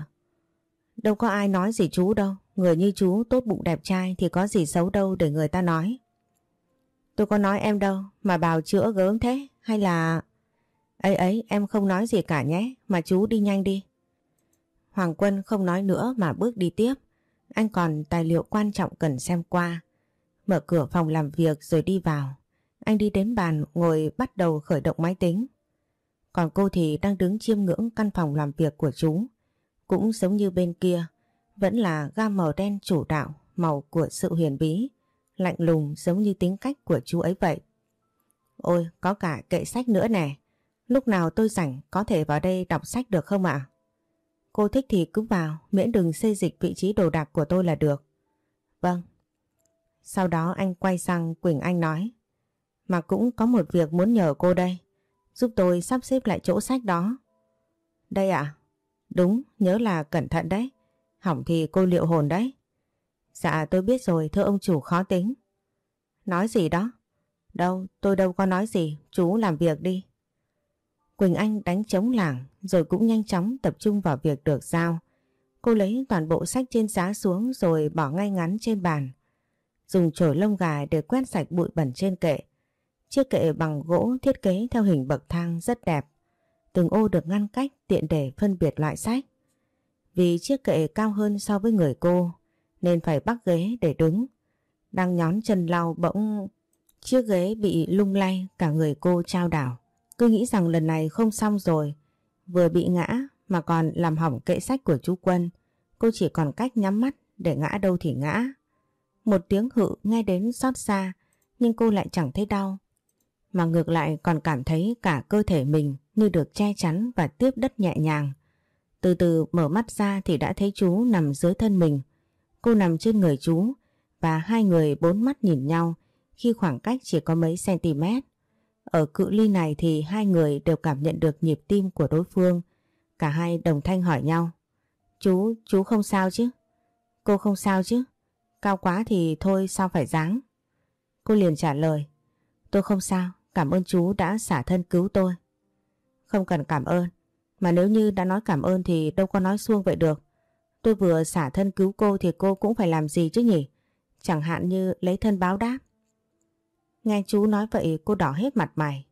Đâu có ai nói gì chú đâu. Người như chú tốt bụng đẹp trai thì có gì xấu đâu để người ta nói. Tôi có nói em đâu mà bào chữa gớm thế hay là... ấy ấy em không nói gì cả nhé mà chú đi nhanh đi. Hoàng Quân không nói nữa mà bước đi tiếp. Anh còn tài liệu quan trọng cần xem qua. Mở cửa phòng làm việc rồi đi vào. Anh đi đến bàn ngồi bắt đầu khởi động máy tính. Còn cô thì đang đứng chiêm ngưỡng căn phòng làm việc của chú. Cũng giống như bên kia, vẫn là gam màu đen chủ đạo, màu của sự huyền bí, lạnh lùng giống như tính cách của chú ấy vậy. Ôi, có cả kệ sách nữa nè. Lúc nào tôi rảnh có thể vào đây đọc sách được không ạ? Cô thích thì cứ vào, miễn đừng xây dịch vị trí đồ đạc của tôi là được. Vâng. Sau đó anh quay sang Quỳnh Anh nói. Mà cũng có một việc muốn nhờ cô đây. Giúp tôi sắp xếp lại chỗ sách đó. Đây ạ? Đúng, nhớ là cẩn thận đấy. Hỏng thì cô liệu hồn đấy. Dạ tôi biết rồi, thưa ông chủ khó tính. Nói gì đó? Đâu, tôi đâu có nói gì, chú làm việc đi. Quỳnh Anh đánh trống lảng rồi cũng nhanh chóng tập trung vào việc được giao. Cô lấy toàn bộ sách trên giá xuống rồi bỏ ngay ngắn trên bàn. Dùng chổi lông gà để quét sạch bụi bẩn trên kệ. Chiếc kệ bằng gỗ thiết kế theo hình bậc thang rất đẹp. Từng ô được ngăn cách tiện để phân biệt loại sách. Vì chiếc kệ cao hơn so với người cô, nên phải bắt ghế để đứng. Đang nhón chân lau bỗng, chiếc ghế bị lung lay, cả người cô trao đảo. Cứ nghĩ rằng lần này không xong rồi. Vừa bị ngã mà còn làm hỏng kệ sách của chú Quân. Cô chỉ còn cách nhắm mắt để ngã đâu thì ngã. Một tiếng hự nghe đến xót xa, nhưng cô lại chẳng thấy đau. Mà ngược lại còn cảm thấy cả cơ thể mình như được che chắn và tiếp đất nhẹ nhàng. Từ từ mở mắt ra thì đã thấy chú nằm dưới thân mình. Cô nằm trên người chú và hai người bốn mắt nhìn nhau khi khoảng cách chỉ có mấy cm. Ở cự ly này thì hai người đều cảm nhận được nhịp tim của đối phương. Cả hai đồng thanh hỏi nhau. Chú, chú không sao chứ? Cô không sao chứ? Cao quá thì thôi sao phải dáng? Cô liền trả lời. Tôi không sao, cảm ơn chú đã xả thân cứu tôi. Không cần cảm ơn, mà nếu như đã nói cảm ơn thì đâu có nói xuông vậy được. Tôi vừa xả thân cứu cô thì cô cũng phải làm gì chứ nhỉ? Chẳng hạn như lấy thân báo đáp. Nghe chú nói vậy cô đỏ hết mặt mày.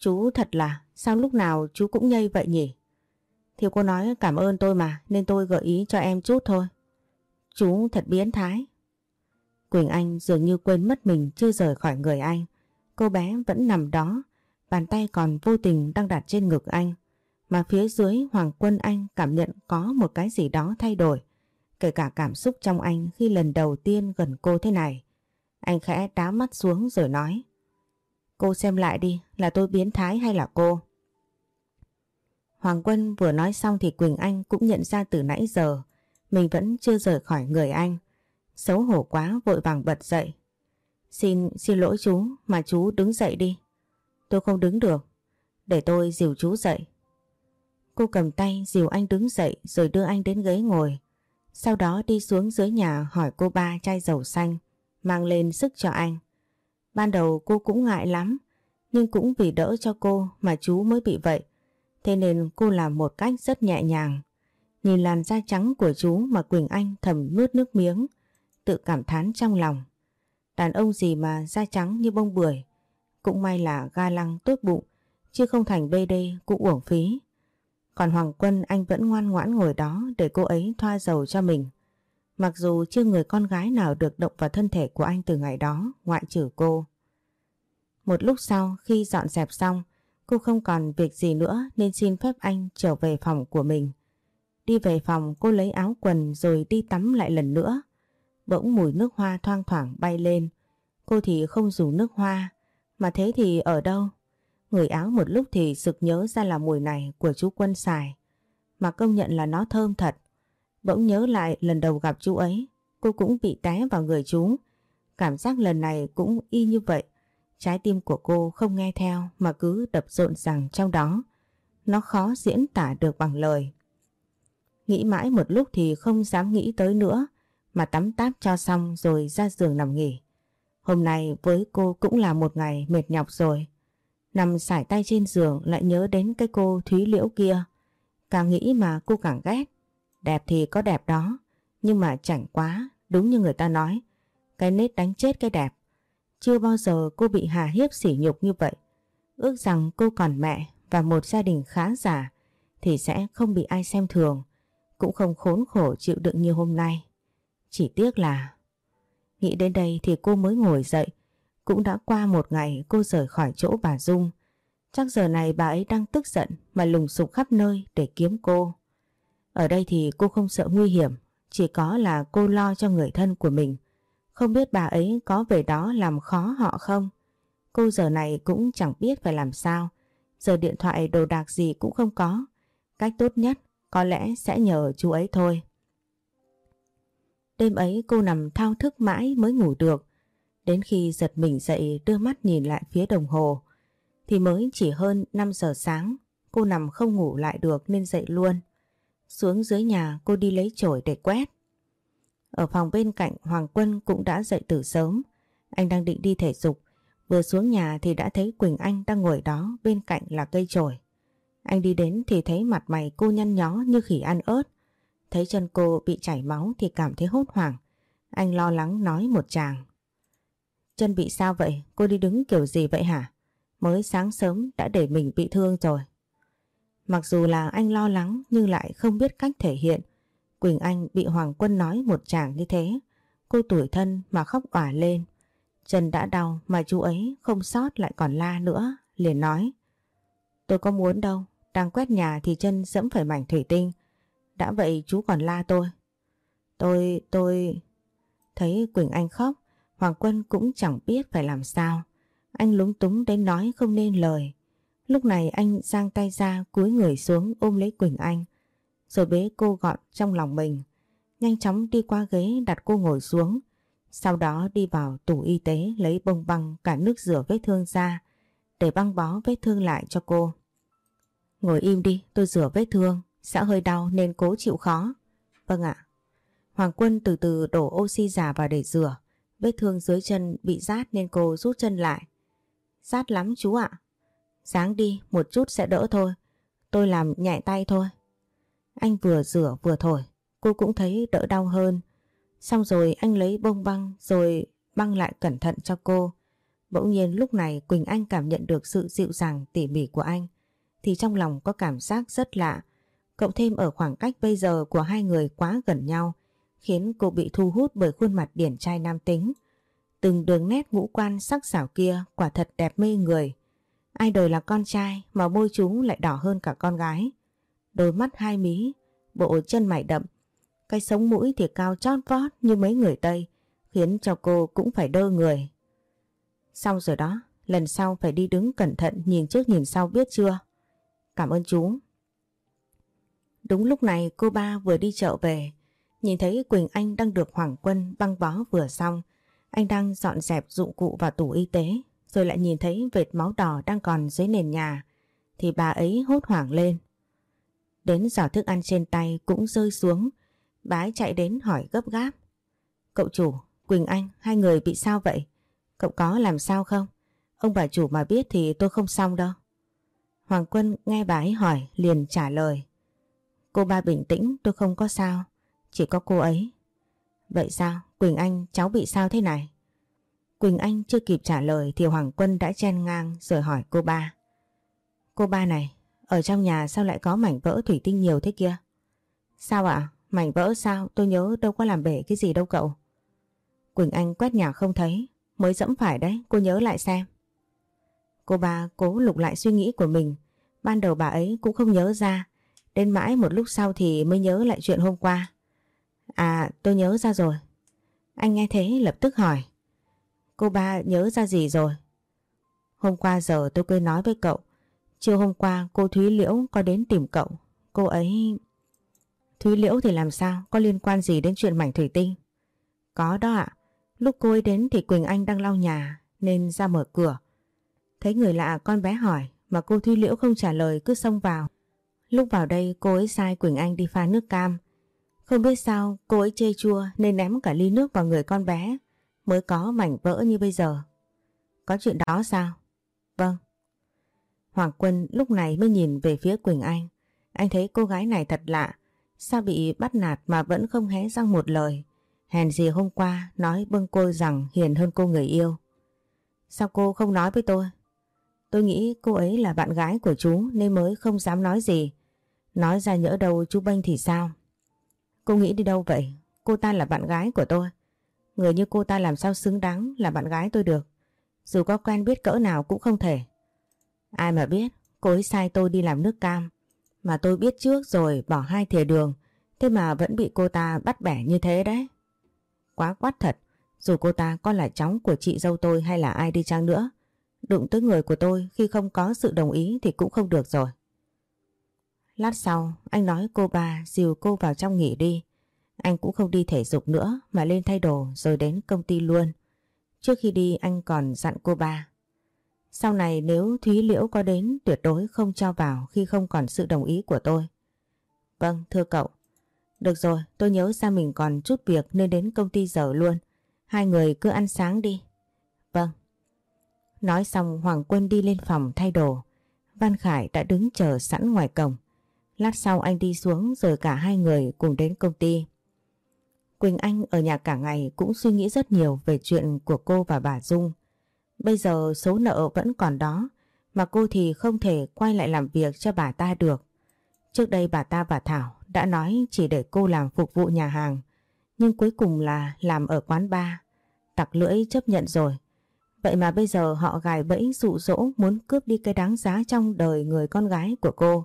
Chú thật là sao lúc nào chú cũng nhây vậy nhỉ? Thì cô nói cảm ơn tôi mà nên tôi gợi ý cho em chút thôi. Chú thật biến thái. Quỳnh Anh dường như quên mất mình chưa rời khỏi người anh. Cô bé vẫn nằm đó, bàn tay còn vô tình đang đặt trên ngực anh. Mà phía dưới Hoàng Quân Anh cảm nhận có một cái gì đó thay đổi. Kể cả cảm xúc trong anh khi lần đầu tiên gần cô thế này. Anh khẽ đá mắt xuống rồi nói. Cô xem lại đi là tôi biến thái hay là cô? Hoàng Quân vừa nói xong thì Quỳnh Anh cũng nhận ra từ nãy giờ mình vẫn chưa rời khỏi người anh. Xấu hổ quá vội vàng bật dậy. Xin, xin lỗi chú mà chú đứng dậy đi. Tôi không đứng được. Để tôi dìu chú dậy. Cô cầm tay dìu anh đứng dậy rồi đưa anh đến ghế ngồi. Sau đó đi xuống dưới nhà hỏi cô ba chai dầu xanh mang lên sức cho anh. Ban đầu cô cũng ngại lắm, nhưng cũng vì đỡ cho cô mà chú mới bị vậy. Thế nên cô làm một cách rất nhẹ nhàng. Nhìn làn da trắng của chú mà Quỳnh Anh thầm nuốt nước miếng, tự cảm thán trong lòng. Đàn ông gì mà da trắng như bông bưởi, cũng may là ga lăng tốt bụng, chứ không thành bê đê cũng uổng phí. Còn Hoàng Quân anh vẫn ngoan ngoãn ngồi đó để cô ấy thoa dầu cho mình. Mặc dù chưa người con gái nào được động vào thân thể của anh từ ngày đó, ngoại trừ cô. Một lúc sau khi dọn dẹp xong, cô không còn việc gì nữa nên xin phép anh trở về phòng của mình. Đi về phòng cô lấy áo quần rồi đi tắm lại lần nữa. Bỗng mùi nước hoa thoang thoảng bay lên. Cô thì không dùng nước hoa, mà thế thì ở đâu? Người áo một lúc thì sực nhớ ra là mùi này của chú Quân xài. Mà công nhận là nó thơm thật. Bỗng nhớ lại lần đầu gặp chú ấy, cô cũng bị té vào người chú. Cảm giác lần này cũng y như vậy. Trái tim của cô không nghe theo mà cứ đập rộn ràng trong đó. Nó khó diễn tả được bằng lời. Nghĩ mãi một lúc thì không dám nghĩ tới nữa mà tắm táp cho xong rồi ra giường nằm nghỉ. Hôm nay với cô cũng là một ngày mệt nhọc rồi. Nằm sải tay trên giường lại nhớ đến cái cô Thúy Liễu kia. Càng nghĩ mà cô càng ghét. Đẹp thì có đẹp đó, nhưng mà chảnh quá, đúng như người ta nói. Cái nết đánh chết cái đẹp. Chưa bao giờ cô bị hà hiếp sỉ nhục như vậy. Ước rằng cô còn mẹ và một gia đình khá giả thì sẽ không bị ai xem thường, cũng không khốn khổ chịu đựng như hôm nay. Chỉ tiếc là... Nghĩ đến đây thì cô mới ngồi dậy. Cũng đã qua một ngày cô rời khỏi chỗ bà Dung. Chắc giờ này bà ấy đang tức giận mà lùng sục khắp nơi để kiếm cô. Ở đây thì cô không sợ nguy hiểm, chỉ có là cô lo cho người thân của mình. Không biết bà ấy có về đó làm khó họ không? Cô giờ này cũng chẳng biết phải làm sao. Giờ điện thoại đồ đạc gì cũng không có. Cách tốt nhất có lẽ sẽ nhờ chú ấy thôi. Đêm ấy cô nằm thao thức mãi mới ngủ được. Đến khi giật mình dậy, đưa mắt nhìn lại phía đồng hồ, thì mới chỉ hơn 5 giờ sáng. Cô nằm không ngủ lại được nên dậy luôn. Xuống dưới nhà, cô đi lấy chổi để quét. Ở phòng bên cạnh, Hoàng Quân cũng đã dậy từ sớm. Anh đang định đi thể dục. Vừa xuống nhà thì đã thấy Quỳnh Anh đang ngồi đó, bên cạnh là cây chổi. Anh đi đến thì thấy mặt mày cô nhăn nhó như khỉ ăn ớt. Thấy chân cô bị chảy máu thì cảm thấy hốt hoảng. Anh lo lắng nói một chàng. Chân bị sao vậy? Cô đi đứng kiểu gì vậy hả? Mới sáng sớm đã để mình bị thương rồi. Mặc dù là anh lo lắng nhưng lại không biết cách thể hiện. Quỳnh Anh bị Hoàng Quân nói một chàng như thế. Cô tuổi thân mà khóc òa lên. Chân đã đau mà chú ấy không sót lại còn la nữa. Liền nói. Tôi có muốn đâu. Đang quét nhà thì chân dẫm phải mảnh thủy tinh. Đã vậy chú còn la tôi. Tôi, tôi... Thấy Quỳnh Anh khóc, Hoàng Quân cũng chẳng biết phải làm sao. Anh lúng túng đến nói không nên lời. Lúc này anh giang tay ra cúi người xuống ôm lấy Quỳnh Anh. Rồi bế cô gọn trong lòng mình. Nhanh chóng đi qua ghế đặt cô ngồi xuống. Sau đó đi vào tủ y tế lấy bông băng cả nước rửa vết thương ra để băng bó vết thương lại cho cô. Ngồi im đi, tôi rửa vết thương. Sẽ hơi đau nên cố chịu khó. Vâng ạ. Hoàng Quân từ từ đổ oxy giả vào để rửa. Vết thương dưới chân bị rát nên cô rút chân lại. Rát lắm chú ạ. Sáng đi, một chút sẽ đỡ thôi. Tôi làm nhẹ tay thôi. Anh vừa rửa vừa thổi. Cô cũng thấy đỡ đau hơn. Xong rồi anh lấy bông băng rồi băng lại cẩn thận cho cô. Bỗng nhiên lúc này Quỳnh Anh cảm nhận được sự dịu dàng tỉ mỉ của anh. Thì trong lòng có cảm giác rất lạ. Cộng thêm ở khoảng cách bây giờ của hai người quá gần nhau khiến cô bị thu hút bởi khuôn mặt điển trai nam tính. Từng đường nét ngũ quan sắc sảo kia quả thật đẹp mê người. Ai đời là con trai mà môi chúng lại đỏ hơn cả con gái. Đôi mắt hai mí, bộ chân mày đậm, cái sống mũi thì cao chót vót như mấy người Tây, khiến cho cô cũng phải đơ người. Xong rồi đó, lần sau phải đi đứng cẩn thận nhìn trước nhìn sau biết chưa? Cảm ơn chú. Đúng lúc này cô ba vừa đi chợ về, nhìn thấy Quỳnh Anh đang được Hoàng Quân băng bó vừa xong. Anh đang dọn dẹp dụng cụ vào tủ y tế, rồi lại nhìn thấy vệt máu đỏ đang còn dưới nền nhà, thì bà ấy hốt hoảng lên. Đến giỏ thức ăn trên tay cũng rơi xuống, bà ấy chạy đến hỏi gấp gáp. Cậu chủ, Quỳnh Anh, hai người bị sao vậy? Cậu có làm sao không? Ông bà chủ mà biết thì tôi không xong đâu. Hoàng Quân nghe bà ấy hỏi liền trả lời. Cô ba bình tĩnh tôi không có sao chỉ có cô ấy. Vậy sao? Quỳnh Anh, cháu bị sao thế này? Quỳnh Anh chưa kịp trả lời Thì Hoàng Quân đã chen ngang rồi hỏi cô ba. Cô ba này, Ở trong nhà sao lại có mảnh vỡ thủy tinh nhiều thế kia? Sao ạ? Mảnh vỡ sao? Tôi nhớ đâu có làm bể cái gì đâu cậu. Quỳnh Anh quét nhà không thấy, Mới dẫm phải đấy, cô nhớ lại xem. Cô ba cố lục lại suy nghĩ của mình, Ban đầu bà ấy cũng không nhớ ra, Đến mãi một lúc sau thì mới nhớ lại chuyện hôm qua. À tôi nhớ ra rồi. Anh nghe thế lập tức hỏi. Cô ba nhớ ra gì rồi? Hôm qua giờ tôi quên nói với cậu. Chiều hôm qua cô Thúy Liễu có đến tìm cậu. Cô ấy... Thúy Liễu thì làm sao? Có liên quan gì đến chuyện mảnh thủy tinh? Có đó ạ. Lúc cô ấy đến thì Quỳnh Anh đang lau nhà, nên ra mở cửa. Thấy người lạ, con bé hỏi, mà cô Thúy Liễu không trả lời, cứ xông vào. Lúc vào đây, cô ấy sai Quỳnh Anh đi pha nước cam. Không biết sao, cô ấy chê chua nên ném cả ly nước vào người con bé, mới có mảnh vỡ như bây giờ. Có chuyện đó sao? Vâng. Hoàng Quân lúc này mới nhìn về phía Quỳnh Anh. Anh thấy cô gái này thật lạ. Sao bị bắt nạt mà vẫn không hé răng một lời. Hèn gì hôm qua nói bưng cô rằng hiền hơn cô người yêu. Sao cô không nói với tôi? Tôi nghĩ cô ấy là bạn gái của chú nên mới không dám nói gì. Nói ra nhỡ đầu chú Bênh thì sao? Cô nghĩ đi đâu vậy? Cô ta là bạn gái của tôi. Người như cô ta làm sao xứng đáng là bạn gái tôi được. Dù có quen biết cỡ nào cũng không thể. Ai mà biết, cô ấy sai tôi đi làm nước cam. Mà tôi biết trước rồi bỏ hai thìa đường. Thế mà vẫn bị cô ta bắt bẻ như thế đấy. Quá quát thật. Dù cô ta có là cháu của chị dâu tôi hay là ai đi chăng nữa. Đụng tới người của tôi khi không có sự đồng ý thì cũng không được rồi. Lát sau, anh nói cô ba dìu cô vào trong nghỉ đi. Anh cũng không đi thể dục nữa mà lên thay đồ rồi đến công ty luôn. Trước khi đi anh còn dặn cô ba. Sau này nếu Thúy Liễu có đến tuyệt đối không cho vào khi không còn sự đồng ý của tôi. Vâng, thưa cậu. Được rồi, tôi nhớ ra mình còn chút việc nên đến công ty giờ luôn. Hai người cứ ăn sáng đi. Vâng. Nói xong Hoàng Quân đi lên phòng thay đồ. Văn Khải đã đứng chờ sẵn ngoài cổng. Lát sau anh đi xuống rồi cả hai người cùng đến công ty. Quỳnh Anh ở nhà cả ngày cũng suy nghĩ rất nhiều về chuyện của cô và bà Dung. Bây giờ số nợ vẫn còn đó, mà cô thì không thể quay lại làm việc cho bà ta được. Trước đây bà ta và Thảo đã nói chỉ để cô làm phục vụ nhà hàng, nhưng cuối cùng là làm ở quán bar. Tặc lưỡi chấp nhận rồi. Vậy mà bây giờ họ gài bẫy dụ dỗ muốn cướp đi cái đáng giá trong đời người con gái của cô.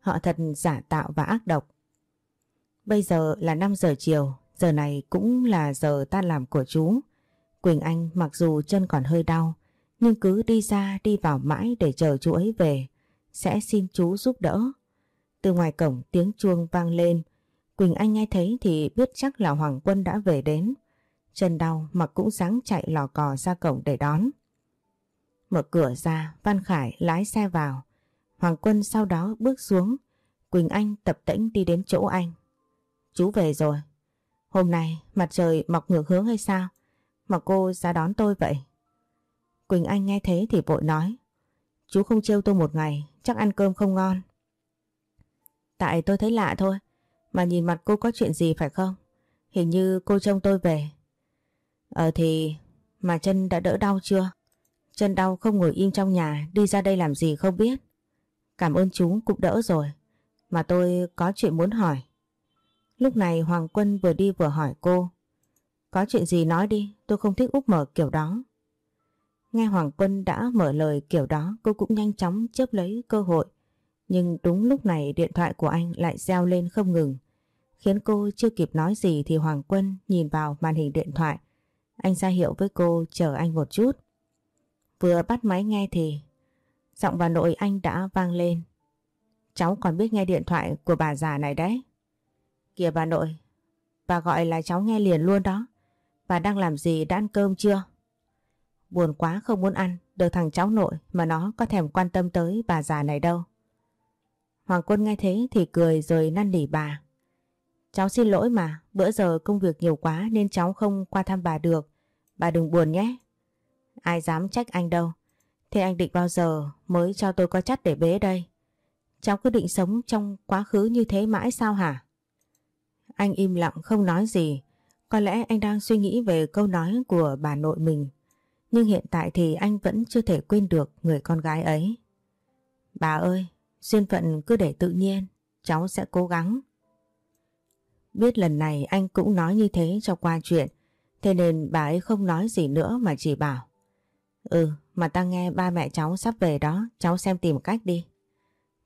Họ thật giả tạo và ác độc. Bây giờ là 5 giờ chiều, giờ này cũng là giờ ta làm của chú. Quỳnh Anh mặc dù chân còn hơi đau, nhưng cứ đi ra đi vào mãi để chờ chú ấy về, sẽ xin chú giúp đỡ. Từ ngoài cổng tiếng chuông vang lên, Quỳnh Anh nghe thấy thì biết chắc là Hoàng Quân đã về đến. Chân đau mà cũng sáng chạy lò cò ra cổng để đón. Mở cửa ra, Văn Khải lái xe vào. Hoàng Quân sau đó bước xuống. Quỳnh Anh tập tễnh đi đến chỗ anh. Chú về rồi. Hôm nay mặt trời mọc ngược hướng hay sao? Mà cô ra đón tôi vậy? Quỳnh Anh nghe thế thì vội nói. Chú không trêu tôi một ngày, chắc ăn cơm không ngon. Tại tôi thấy lạ thôi. Mà nhìn mặt cô có chuyện gì phải không? Hình như cô trông tôi về. Ờ thì... Mà chân đã đỡ đau chưa? Chân đau không ngồi im trong nhà, đi ra đây làm gì không biết. Cảm ơn chú cũng đỡ rồi. Mà tôi có chuyện muốn hỏi. Lúc này Hoàng Quân vừa đi vừa hỏi cô. Có chuyện gì nói đi, tôi không thích úp mở kiểu đó. Nghe Hoàng Quân đã mở lời kiểu đó, cô cũng nhanh chóng chớp lấy cơ hội. Nhưng đúng lúc này điện thoại của anh lại reo lên không ngừng. Khiến cô chưa kịp nói gì thì Hoàng Quân nhìn vào màn hình điện thoại. Anh ra hiệu với cô chờ anh một chút. Vừa bắt máy nghe thì giọng bà nội anh đã vang lên. Cháu còn biết nghe điện thoại của bà già này đấy. Kìa bà nội, bà gọi là cháu nghe liền luôn đó. Bà đang làm gì đã ăn cơm chưa? Buồn quá không muốn ăn, được thằng cháu nội mà nó có thèm quan tâm tới bà già này đâu. Hoàng Quân nghe thế thì cười rồi năn nỉ bà. Cháu xin lỗi mà, bữa giờ công việc nhiều quá nên cháu không qua thăm bà được. Bà đừng buồn nhé. Ai dám trách anh đâu. Thế anh định bao giờ mới cho tôi có chắt để bế đây? Cháu cứ định sống trong quá khứ như thế mãi sao hả? Anh im lặng không nói gì. Có lẽ anh đang suy nghĩ về câu nói của bà nội mình. Nhưng hiện tại thì anh vẫn chưa thể quên được người con gái ấy. Bà ơi, duyên phận cứ để tự nhiên, cháu sẽ cố gắng. Biết lần này anh cũng nói như thế cho qua chuyện, thế nên bà ấy không nói gì nữa mà chỉ bảo. Ừ, mà ta nghe ba mẹ cháu sắp về đó, cháu xem tìm cách đi.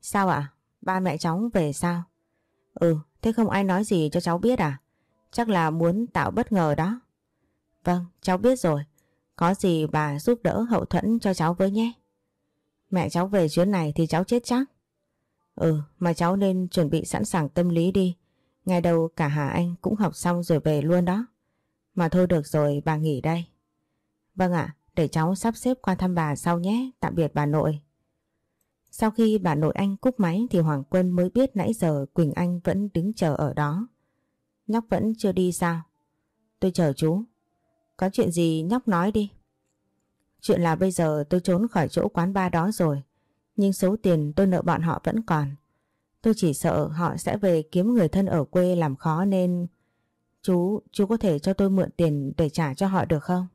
Sao ạ? Ba mẹ cháu về sao? Ừ, thế không ai nói gì cho cháu biết à? Chắc là muốn tạo bất ngờ đó. Vâng, cháu biết rồi. Có gì bà giúp đỡ hậu thuẫn cho cháu với nhé. Mẹ cháu về chuyến này thì cháu chết chắc. Ừ, mà cháu nên chuẩn bị sẵn sàng tâm lý đi. Ngày đầu cả Hà Anh cũng học xong rồi về luôn đó. Mà thôi được rồi, bà nghỉ đây. Vâng ạ, để cháu sắp xếp qua thăm bà sau nhé. Tạm biệt bà nội. Sau khi bà nội anh cúp máy thì Hoàng Quân mới biết nãy giờ Quỳnh Anh vẫn đứng chờ ở đó. Nhóc vẫn chưa đi sao? Tôi chờ chú. Có chuyện gì nhóc nói đi. Chuyện là bây giờ tôi trốn khỏi chỗ quán ba đó rồi. Nhưng số tiền tôi nợ bọn họ vẫn còn. Tôi chỉ sợ họ sẽ về kiếm người thân ở quê làm khó nên... Chú, chú có thể cho tôi mượn tiền để trả cho họ được không?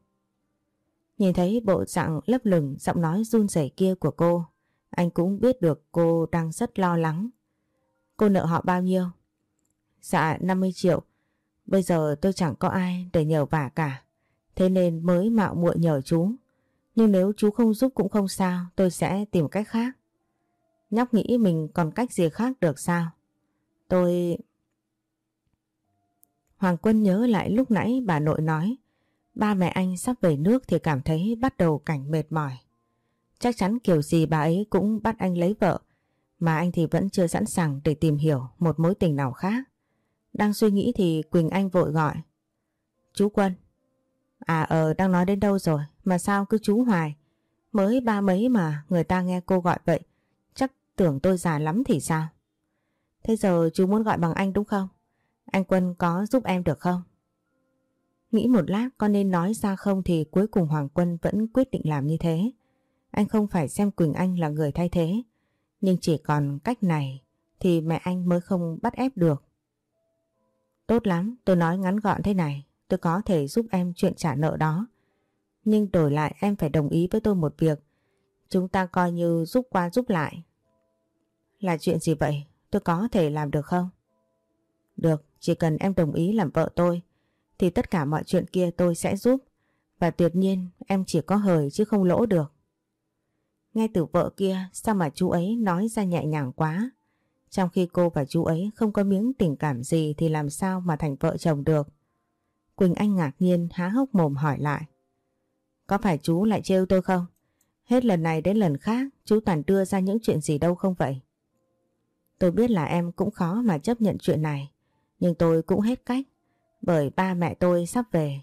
Nhìn thấy bộ dạng lấp lửng giọng nói run rẩy kia của cô, anh cũng biết được cô đang rất lo lắng. Cô nợ họ bao nhiêu? Dạ 50 triệu. Bây giờ tôi chẳng có ai để nhờ vả cả. Thế nên mới mạo muội nhờ chú. Nhưng nếu chú không giúp cũng không sao, tôi sẽ tìm cách khác. Nhóc nghĩ mình còn cách gì khác được sao? Tôi... Hoàng Quân nhớ lại lúc nãy bà nội nói ba mẹ anh sắp về nước thì cảm thấy bắt đầu cảnh mệt mỏi. Chắc chắn kiểu gì bà ấy cũng bắt anh lấy vợ, mà anh thì vẫn chưa sẵn sàng để tìm hiểu một mối tình nào khác. Đang suy nghĩ thì Quỳnh Anh vội gọi. Chú Quân. À ờ đang nói đến đâu rồi mà sao cứ chú hoài. Mới ba mấy mà người ta nghe cô gọi vậy. Chắc tưởng tôi già lắm thì sao? Thế giờ chú muốn gọi bằng anh đúng không? Anh Quân có giúp em được không? Nghĩ một lát con nên nói ra không thì cuối cùng Hoàng Quân vẫn quyết định làm như thế. Anh không phải xem Quỳnh Anh là người thay thế. Nhưng chỉ còn cách này thì mẹ anh mới không bắt ép được. Tốt lắm, tôi nói ngắn gọn thế này. Tôi có thể giúp em chuyện trả nợ đó. Nhưng đổi lại em phải đồng ý với tôi một việc. Chúng ta coi như giúp qua giúp lại. Là chuyện gì vậy? Tôi có thể làm được không? Được, chỉ cần em đồng ý làm vợ tôi thì tất cả mọi chuyện kia tôi sẽ giúp. Và tuyệt nhiên, em chỉ có hời chứ không lỗ được. Nghe từ vợ kia, sao mà chú ấy nói ra nhẹ nhàng quá. Trong khi cô và chú ấy không có miếng tình cảm gì thì làm sao mà thành vợ chồng được. Quỳnh Anh ngạc nhiên, há hốc mồm hỏi lại. Có phải chú lại trêu tôi không? Hết lần này đến lần khác, chú toàn đưa ra những chuyện gì đâu không vậy? Tôi biết là em cũng khó mà chấp nhận chuyện này. Nhưng tôi cũng hết cách. Bởi ba mẹ tôi sắp về.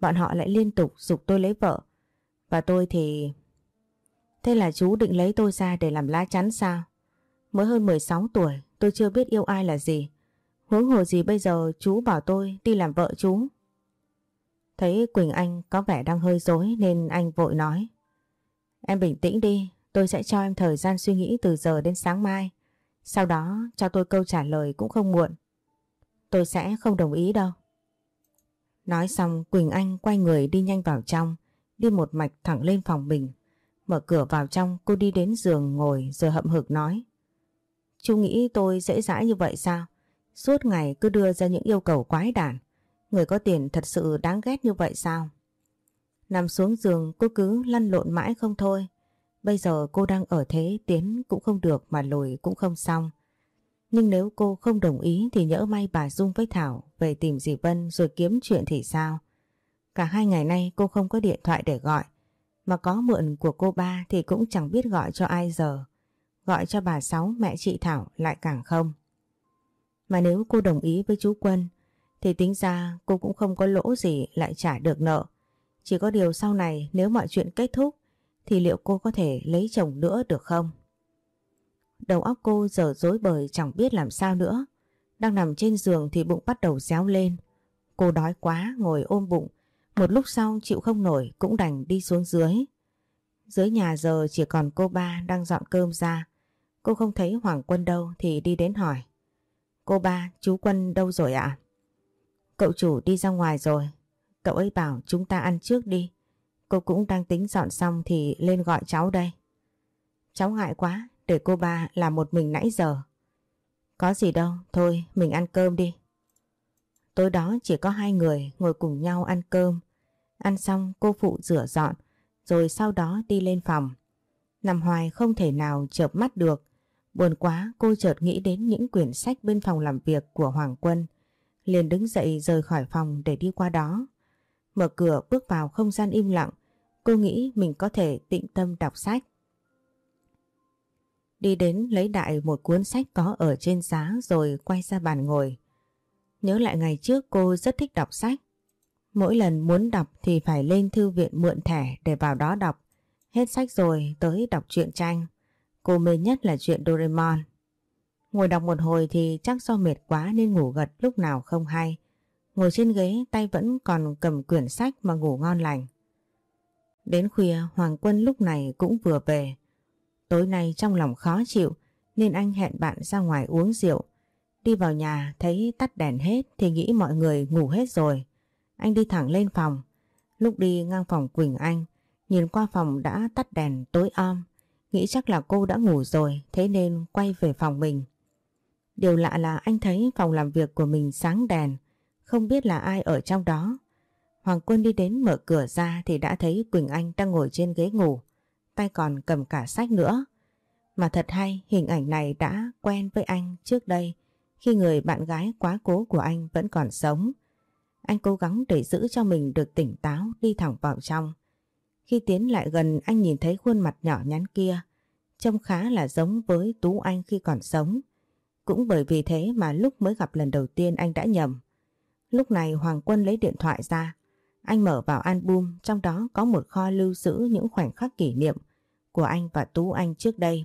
Bọn họ lại liên tục dục tôi lấy vợ. Và tôi thì... Thế là chú định lấy tôi ra để làm lá chắn sao? Mới hơn 16 tuổi tôi chưa biết yêu ai là gì. Huống hồ gì bây giờ chú bảo tôi đi làm vợ chú. Thấy Quỳnh Anh có vẻ đang hơi dối nên anh vội nói. Em bình tĩnh đi, tôi sẽ cho em thời gian suy nghĩ từ giờ đến sáng mai. Sau đó cho tôi câu trả lời cũng không muộn. Tôi sẽ không đồng ý đâu. Nói xong Quỳnh Anh quay người đi nhanh vào trong, đi một mạch thẳng lên phòng mình. Mở cửa vào trong cô đi đến giường ngồi rồi hậm hực nói. Chú nghĩ tôi dễ dãi như vậy sao? Suốt ngày cứ đưa ra những yêu cầu quái đản. Người có tiền thật sự đáng ghét như vậy sao? Nằm xuống giường cô cứ lăn lộn mãi không thôi. Bây giờ cô đang ở thế tiến cũng không được mà lùi cũng không xong. Nhưng nếu cô không đồng ý thì nhỡ may bà Dung với Thảo về tìm dì Vân rồi kiếm chuyện thì sao? Cả hai ngày nay cô không có điện thoại để gọi. Mà có mượn của cô ba thì cũng chẳng biết gọi cho ai giờ. Gọi cho bà Sáu, mẹ chị Thảo lại càng không. Mà nếu cô đồng ý với chú Quân, thì tính ra cô cũng không có lỗ gì lại trả được nợ. Chỉ có điều sau này nếu mọi chuyện kết thúc, thì liệu cô có thể lấy chồng nữa được không? Đầu óc cô giờ dối bời chẳng biết làm sao nữa. Đang nằm trên giường thì bụng bắt đầu réo lên. Cô đói quá ngồi ôm bụng. Một lúc sau chịu không nổi cũng đành đi xuống dưới. Dưới nhà giờ chỉ còn cô ba đang dọn cơm ra. Cô không thấy Hoàng Quân đâu thì đi đến hỏi. Cô ba, chú Quân đâu rồi ạ? Cậu chủ đi ra ngoài rồi. Cậu ấy bảo chúng ta ăn trước đi. Cô cũng đang tính dọn xong thì lên gọi cháu đây. Cháu ngại quá, để cô ba làm một mình nãy giờ. Có gì đâu, thôi mình ăn cơm đi. Tối đó chỉ có hai người ngồi cùng nhau ăn cơm. Ăn xong cô phụ rửa dọn, rồi sau đó đi lên phòng. Nằm hoài không thể nào chợp mắt được. Buồn quá cô chợt nghĩ đến những quyển sách bên phòng làm việc của Hoàng Quân. Liền đứng dậy rời khỏi phòng để đi qua đó. Mở cửa bước vào không gian im lặng, cô nghĩ mình có thể tĩnh tâm đọc sách. Đi đến lấy đại một cuốn sách có ở trên giá rồi quay ra bàn ngồi. Nhớ lại ngày trước cô rất thích đọc sách. Mỗi lần muốn đọc thì phải lên thư viện mượn thẻ để vào đó đọc. Hết sách rồi tới đọc truyện tranh. Cô mê nhất là chuyện Doraemon. Ngồi đọc một hồi thì chắc do mệt quá nên ngủ gật lúc nào không hay. Ngồi trên ghế, tay vẫn còn cầm quyển sách mà ngủ ngon lành. Đến khuya, Hoàng Quân lúc này cũng vừa về. Tối nay trong lòng khó chịu nên anh hẹn bạn ra ngoài uống rượu. Đi vào nhà thấy tắt đèn hết thì nghĩ mọi người ngủ hết rồi. Anh đi thẳng lên phòng. Lúc đi ngang phòng Quỳnh Anh, nhìn qua phòng đã tắt đèn tối om. Nghĩ chắc là cô đã ngủ rồi, thế nên quay về phòng mình. Điều lạ là anh thấy phòng làm việc của mình sáng đèn, không biết là ai ở trong đó. Hoàng Quân đi đến mở cửa ra thì đã thấy Quỳnh Anh đang ngồi trên ghế ngủ, tay còn cầm cả sách nữa. Mà thật hay, hình ảnh này đã quen với anh trước đây khi người bạn gái quá cố của anh vẫn còn sống. Anh cố gắng để giữ cho mình được tỉnh táo đi thẳng vào trong. Khi tiến lại gần anh nhìn thấy khuôn mặt nhỏ nhắn kia, trông khá là giống với Tú Anh khi còn sống. Cũng bởi vì thế mà lúc mới gặp lần đầu tiên anh đã nhầm. Lúc này Hoàng Quân lấy điện thoại ra, anh mở vào album trong đó có một kho lưu giữ những khoảnh khắc kỷ niệm của anh và Tú Anh trước đây.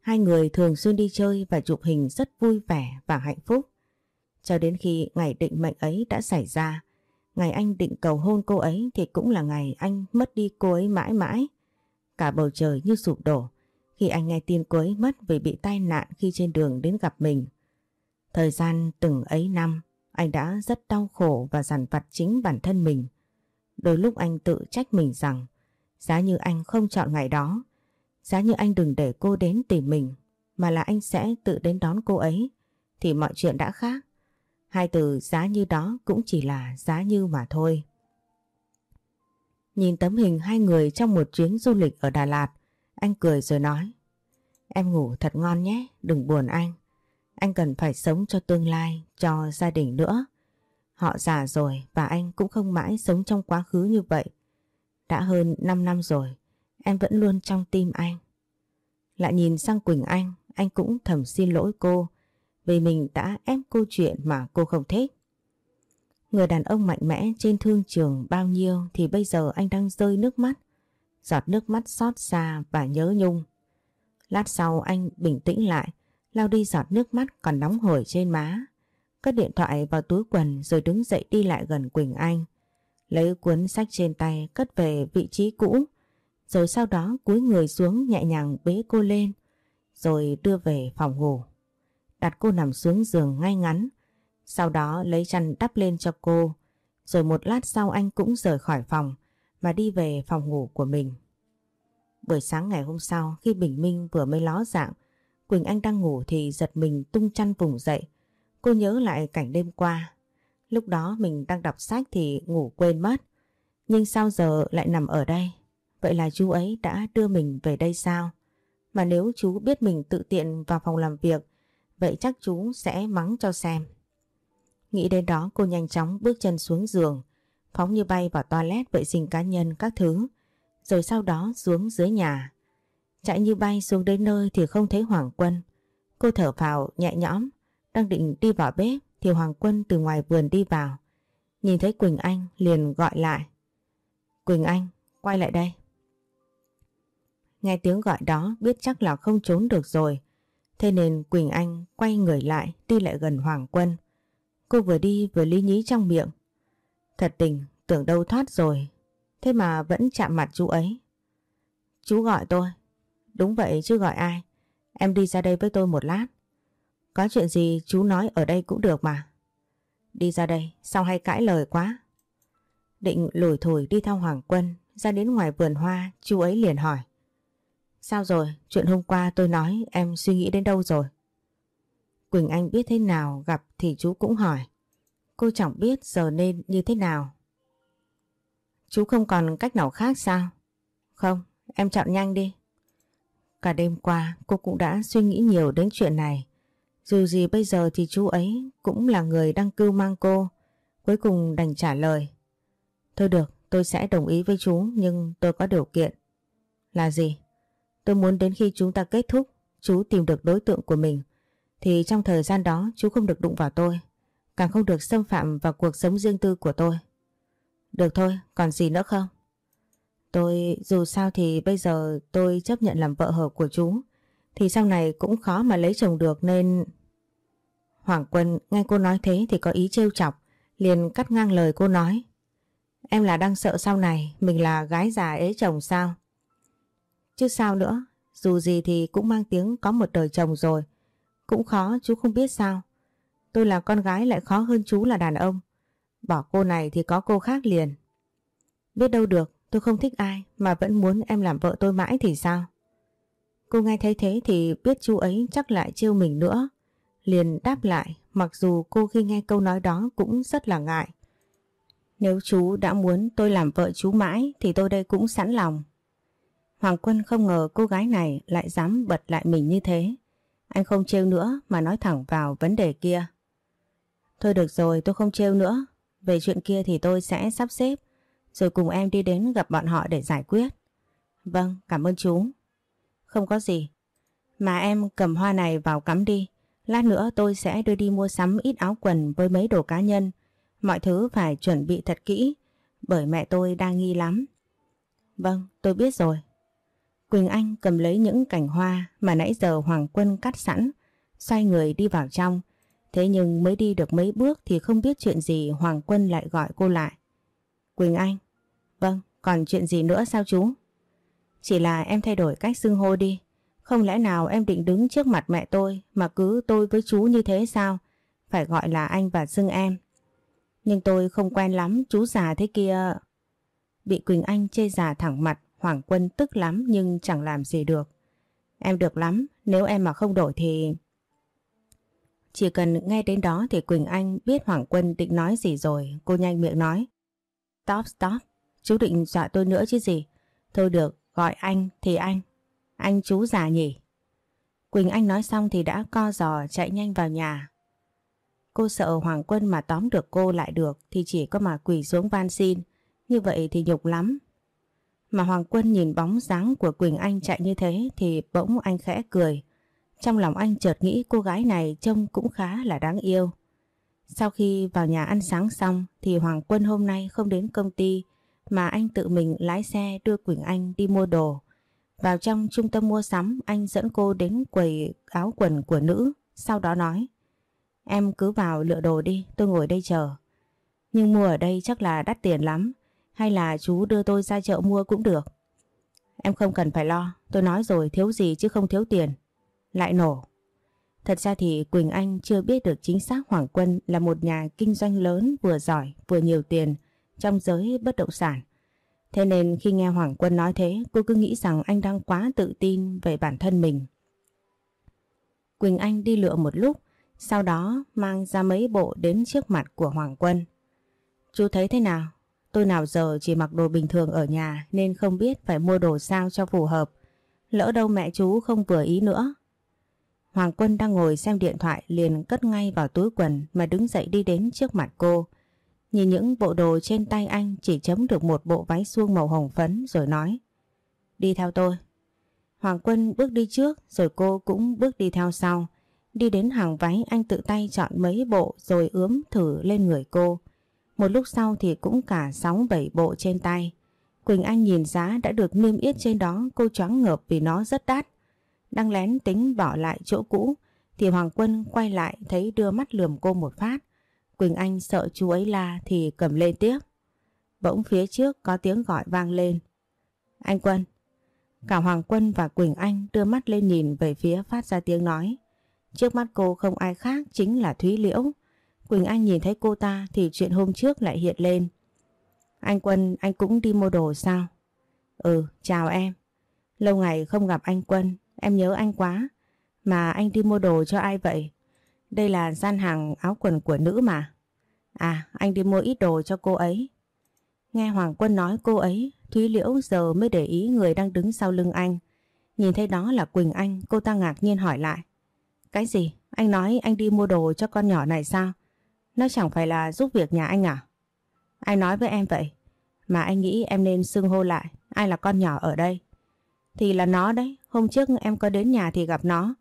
Hai người thường xuyên đi chơi và chụp hình rất vui vẻ và hạnh phúc. Cho đến khi ngày định mệnh ấy đã xảy ra, ngày anh định cầu hôn cô ấy thì cũng là ngày anh mất đi cô ấy mãi mãi. Cả bầu trời như sụp đổ khi anh nghe tin cô ấy mất vì bị tai nạn khi trên đường đến gặp mình. Thời gian từng ấy năm, anh đã rất đau khổ và dằn vặt chính bản thân mình. Đôi lúc anh tự trách mình rằng giá như anh không chọn ngày đó, giá như anh đừng để cô đến tìm mình mà là anh sẽ tự đến đón cô ấy thì mọi chuyện đã khác. Hai từ giá như đó cũng chỉ là giá như mà thôi. Nhìn tấm hình hai người trong một chuyến du lịch ở Đà Lạt, anh cười rồi nói Em ngủ thật ngon nhé, đừng buồn anh. Anh cần phải sống cho tương lai, cho gia đình nữa. Họ già rồi và anh cũng không mãi sống trong quá khứ như vậy. Đã hơn 5 năm rồi, em vẫn luôn trong tim anh. Lại nhìn sang Quỳnh Anh, anh cũng thầm xin lỗi cô vì mình đã ép cô chuyện mà cô không thích. Người đàn ông mạnh mẽ trên thương trường bao nhiêu thì bây giờ anh đang rơi nước mắt, giọt nước mắt xót xa và nhớ nhung. Lát sau anh bình tĩnh lại, lau đi giọt nước mắt còn nóng hổi trên má. Cất điện thoại vào túi quần rồi đứng dậy đi lại gần Quỳnh Anh. Lấy cuốn sách trên tay cất về vị trí cũ, rồi sau đó cúi người xuống nhẹ nhàng bế cô lên, rồi đưa về phòng ngủ. Đặt cô nằm xuống giường ngay ngắn, sau đó lấy chăn đắp lên cho cô, rồi một lát sau anh cũng rời khỏi phòng và đi về phòng ngủ của mình. Buổi sáng ngày hôm sau khi Bình Minh vừa mới ló dạng, Quỳnh Anh đang ngủ thì giật mình tung chăn vùng dậy. Cô nhớ lại cảnh đêm qua. Lúc đó mình đang đọc sách thì ngủ quên mất. Nhưng sao giờ lại nằm ở đây? Vậy là chú ấy đã đưa mình về đây sao? Mà nếu chú biết mình tự tiện vào phòng làm việc, vậy chắc chú sẽ mắng cho xem. Nghĩ đến đó cô nhanh chóng bước chân xuống giường, phóng như bay vào toilet vệ sinh cá nhân các thứ, rồi sau đó xuống dưới nhà. Chạy như bay xuống đến nơi thì không thấy Hoàng Quân. Cô thở vào nhẹ nhõm, đang định đi vào bếp thì Hoàng Quân từ ngoài vườn đi vào. Nhìn thấy Quỳnh Anh liền gọi lại. Quỳnh Anh, quay lại đây. Nghe tiếng gọi đó biết chắc là không trốn được rồi. Thế nên Quỳnh Anh quay người lại đi lại gần Hoàng Quân. Cô vừa đi vừa lý nhí trong miệng. Thật tình, tưởng đâu thoát rồi. Thế mà vẫn chạm mặt chú ấy. Chú gọi tôi. Đúng vậy chứ gọi ai. Em đi ra đây với tôi một lát. Có chuyện gì chú nói ở đây cũng được mà. Đi ra đây, sao hay cãi lời quá. Định lủi thổi đi theo Hoàng Quân ra đến ngoài vườn hoa, chú ấy liền hỏi. Sao rồi, chuyện hôm qua tôi nói em suy nghĩ đến đâu rồi? Quỳnh Anh biết thế nào gặp thì chú cũng hỏi. Cô chẳng biết giờ nên như thế nào. Chú không còn cách nào khác sao? Không, em chọn nhanh đi. Cả đêm qua cô cũng đã suy nghĩ nhiều đến chuyện này. Dù gì bây giờ thì chú ấy cũng là người đang cưu mang cô. Cuối cùng đành trả lời. Thôi được, tôi sẽ đồng ý với chú nhưng tôi có điều kiện. Là gì? Tôi muốn đến khi chúng ta kết thúc, chú tìm được đối tượng của mình. Thì trong thời gian đó chú không được đụng vào tôi. Càng không được xâm phạm vào cuộc sống riêng tư của tôi. Được thôi, còn gì nữa không? Tôi dù sao thì bây giờ tôi chấp nhận làm vợ hợp của chú. Thì sau này cũng khó mà lấy chồng được nên... Hoàng Quân nghe cô nói thế thì có ý trêu chọc, liền cắt ngang lời cô nói. Em là đang sợ sau này mình là gái già ế chồng sao? Chứ sao nữa, Dù gì thì cũng mang tiếng có một đời chồng rồi. Cũng khó chú không biết sao. Tôi là con gái lại khó hơn chú là đàn ông. Bỏ cô này thì có cô khác liền. Biết đâu được, tôi không thích ai mà vẫn muốn em làm vợ tôi mãi thì sao? Cô nghe thấy thế thì biết chú ấy chắc lại chiêu mình nữa. Liền đáp lại mặc dù cô khi nghe câu nói đó cũng rất là ngại. Nếu chú đã muốn tôi làm vợ chú mãi thì tôi đây cũng sẵn lòng. Hoàng Quân không ngờ cô gái này lại dám bật lại mình như thế. Anh không trêu nữa mà nói thẳng vào vấn đề kia. Thôi được rồi tôi không trêu nữa. Về chuyện kia thì tôi sẽ sắp xếp rồi cùng em đi đến gặp bọn họ để giải quyết. Vâng, cảm ơn chú. Không có gì. Mà em cầm hoa này vào cắm đi. Lát nữa tôi sẽ đưa đi mua sắm ít áo quần với mấy đồ cá nhân. Mọi thứ phải chuẩn bị thật kỹ bởi mẹ tôi đang nghi lắm. Vâng, tôi biết rồi. Quỳnh Anh cầm lấy những cành hoa mà nãy giờ Hoàng Quân cắt sẵn, xoay người đi vào trong. Thế nhưng mới đi được mấy bước thì không biết chuyện gì Hoàng Quân lại gọi cô lại. Quỳnh Anh. Vâng, còn chuyện gì nữa sao chú? Chỉ là em thay đổi cách xưng hô đi. Không lẽ nào em định đứng trước mặt mẹ tôi mà cứ tôi với chú như thế sao? Phải gọi là anh và xưng em. Nhưng tôi không quen lắm, chú già thế kia. Bị Quỳnh Anh chê già thẳng mặt, Hoàng Quân tức lắm nhưng chẳng làm gì được. Em được lắm, nếu em mà không đổi thì... Chỉ cần nghe đến đó thì Quỳnh Anh biết Hoàng Quân định nói gì rồi, cô nhanh miệng nói. Stop, stop, chú định dọa tôi nữa chứ gì. Thôi được, gọi anh thì anh. Anh chú già nhỉ? Quỳnh Anh nói xong thì đã co giò chạy nhanh vào nhà. Cô sợ Hoàng Quân mà tóm được cô lại được thì chỉ có mà quỳ xuống van xin. Như vậy thì nhục lắm. Mà Hoàng Quân nhìn bóng dáng của Quỳnh Anh chạy như thế thì bỗng anh khẽ cười. Trong lòng anh chợt nghĩ cô gái này trông cũng khá là đáng yêu. Sau khi vào nhà ăn sáng xong thì Hoàng Quân hôm nay không đến công ty mà anh tự mình lái xe đưa Quỳnh Anh đi mua đồ. Vào trong trung tâm mua sắm anh dẫn cô đến quầy áo quần của nữ, sau đó nói Em cứ vào lựa đồ đi, tôi ngồi đây chờ. Nhưng mua ở đây chắc là đắt tiền lắm, hay là chú đưa tôi ra chợ mua cũng được. Em không cần phải lo, tôi nói rồi thiếu gì chứ không thiếu tiền. Lại nổ. Thật ra thì Quỳnh Anh chưa biết được chính xác Hoàng Quân là một nhà kinh doanh lớn vừa giỏi vừa nhiều tiền trong giới bất động sản. Thế nên khi nghe Hoàng Quân nói thế cô cứ nghĩ rằng anh đang quá tự tin về bản thân mình. Quỳnh Anh đi lựa một lúc sau đó mang ra mấy bộ đến trước mặt của Hoàng Quân. Chú thấy thế nào? Tôi nào giờ chỉ mặc đồ bình thường ở nhà nên không biết phải mua đồ sao cho phù hợp. Lỡ đâu mẹ chú không vừa ý nữa. Hoàng Quân đang ngồi xem điện thoại liền cất ngay vào túi quần mà đứng dậy đi đến trước mặt cô. Nhìn những bộ đồ trên tay anh chỉ chấm được một bộ váy suông màu hồng phấn rồi nói. Đi theo tôi. Hoàng Quân bước đi trước rồi cô cũng bước đi theo sau. Đi đến hàng váy anh tự tay chọn mấy bộ rồi ướm thử lên người cô. Một lúc sau thì cũng cả 6-7 bộ trên tay. Quỳnh Anh nhìn giá đã được niêm yết trên đó, cô choáng ngợp vì nó rất đắt. Đang lén tính bỏ lại chỗ cũ, thì Hoàng Quân quay lại thấy đưa mắt lườm cô một phát. Quỳnh Anh sợ chú ấy la thì cầm lên tiếp. Bỗng phía trước có tiếng gọi vang lên. Anh Quân. Cả Hoàng Quân và Quỳnh Anh đưa mắt lên nhìn về phía phát ra tiếng nói. Trước mắt cô không ai khác chính là Thúy Liễu. Quỳnh Anh nhìn thấy cô ta thì chuyện hôm trước lại hiện lên. Anh Quân, anh cũng đi mua đồ sao? Ừ, chào em. Lâu ngày không gặp anh Quân, em nhớ anh quá. Mà anh đi mua đồ cho ai vậy? Đây là gian hàng áo quần của nữ mà. À, anh đi mua ít đồ cho cô ấy. Nghe Hoàng Quân nói cô ấy, Thúy Liễu giờ mới để ý người đang đứng sau lưng anh. Nhìn thấy đó là Quỳnh Anh, cô ta ngạc nhiên hỏi lại. Cái gì? Anh nói anh đi mua đồ cho con nhỏ này sao? Nó chẳng phải là giúp việc nhà anh à? Ai nói với em vậy? Mà anh nghĩ em nên xưng hô lại. Ai là con nhỏ ở đây? Thì là nó đấy. Hôm trước em có đến nhà thì gặp nó.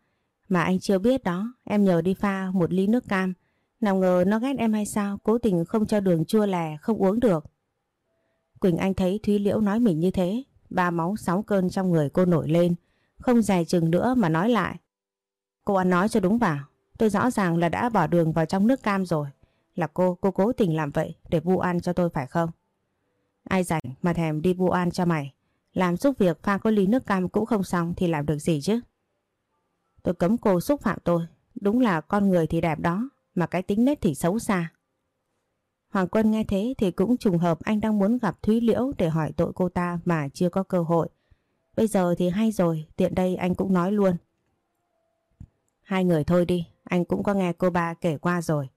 Mà anh chưa biết đó. Em nhờ đi pha một ly nước cam. Nào ngờ nó ghét em hay sao? Cố tình không cho đường chua lè, không uống được. Quỳnh Anh thấy Thúy Liễu nói mình như thế. Ba máu sáu cơn trong người cô nổi lên. Không dài chừng nữa mà nói lại. Cô ăn nói cho đúng vào. Tôi rõ ràng là đã bỏ đường vào trong nước cam rồi. Là cô, cô cố tình làm vậy để vu an cho tôi phải không? Ai rảnh mà thèm đi vu an cho mày. Làm giúp việc pha có ly nước cam cũng không xong thì làm được gì chứ? Tôi cấm cô xúc phạm tôi. Đúng là con người thì đẹp đó, mà cái tính nết thì xấu xa. Hoàng Quân nghe thế thì cũng trùng hợp anh đang muốn gặp Thúy Liễu để hỏi tội cô ta mà chưa có cơ hội. Bây giờ thì hay rồi, tiện đây anh cũng nói luôn. Hai người thôi đi, anh cũng có nghe cô ba kể qua rồi.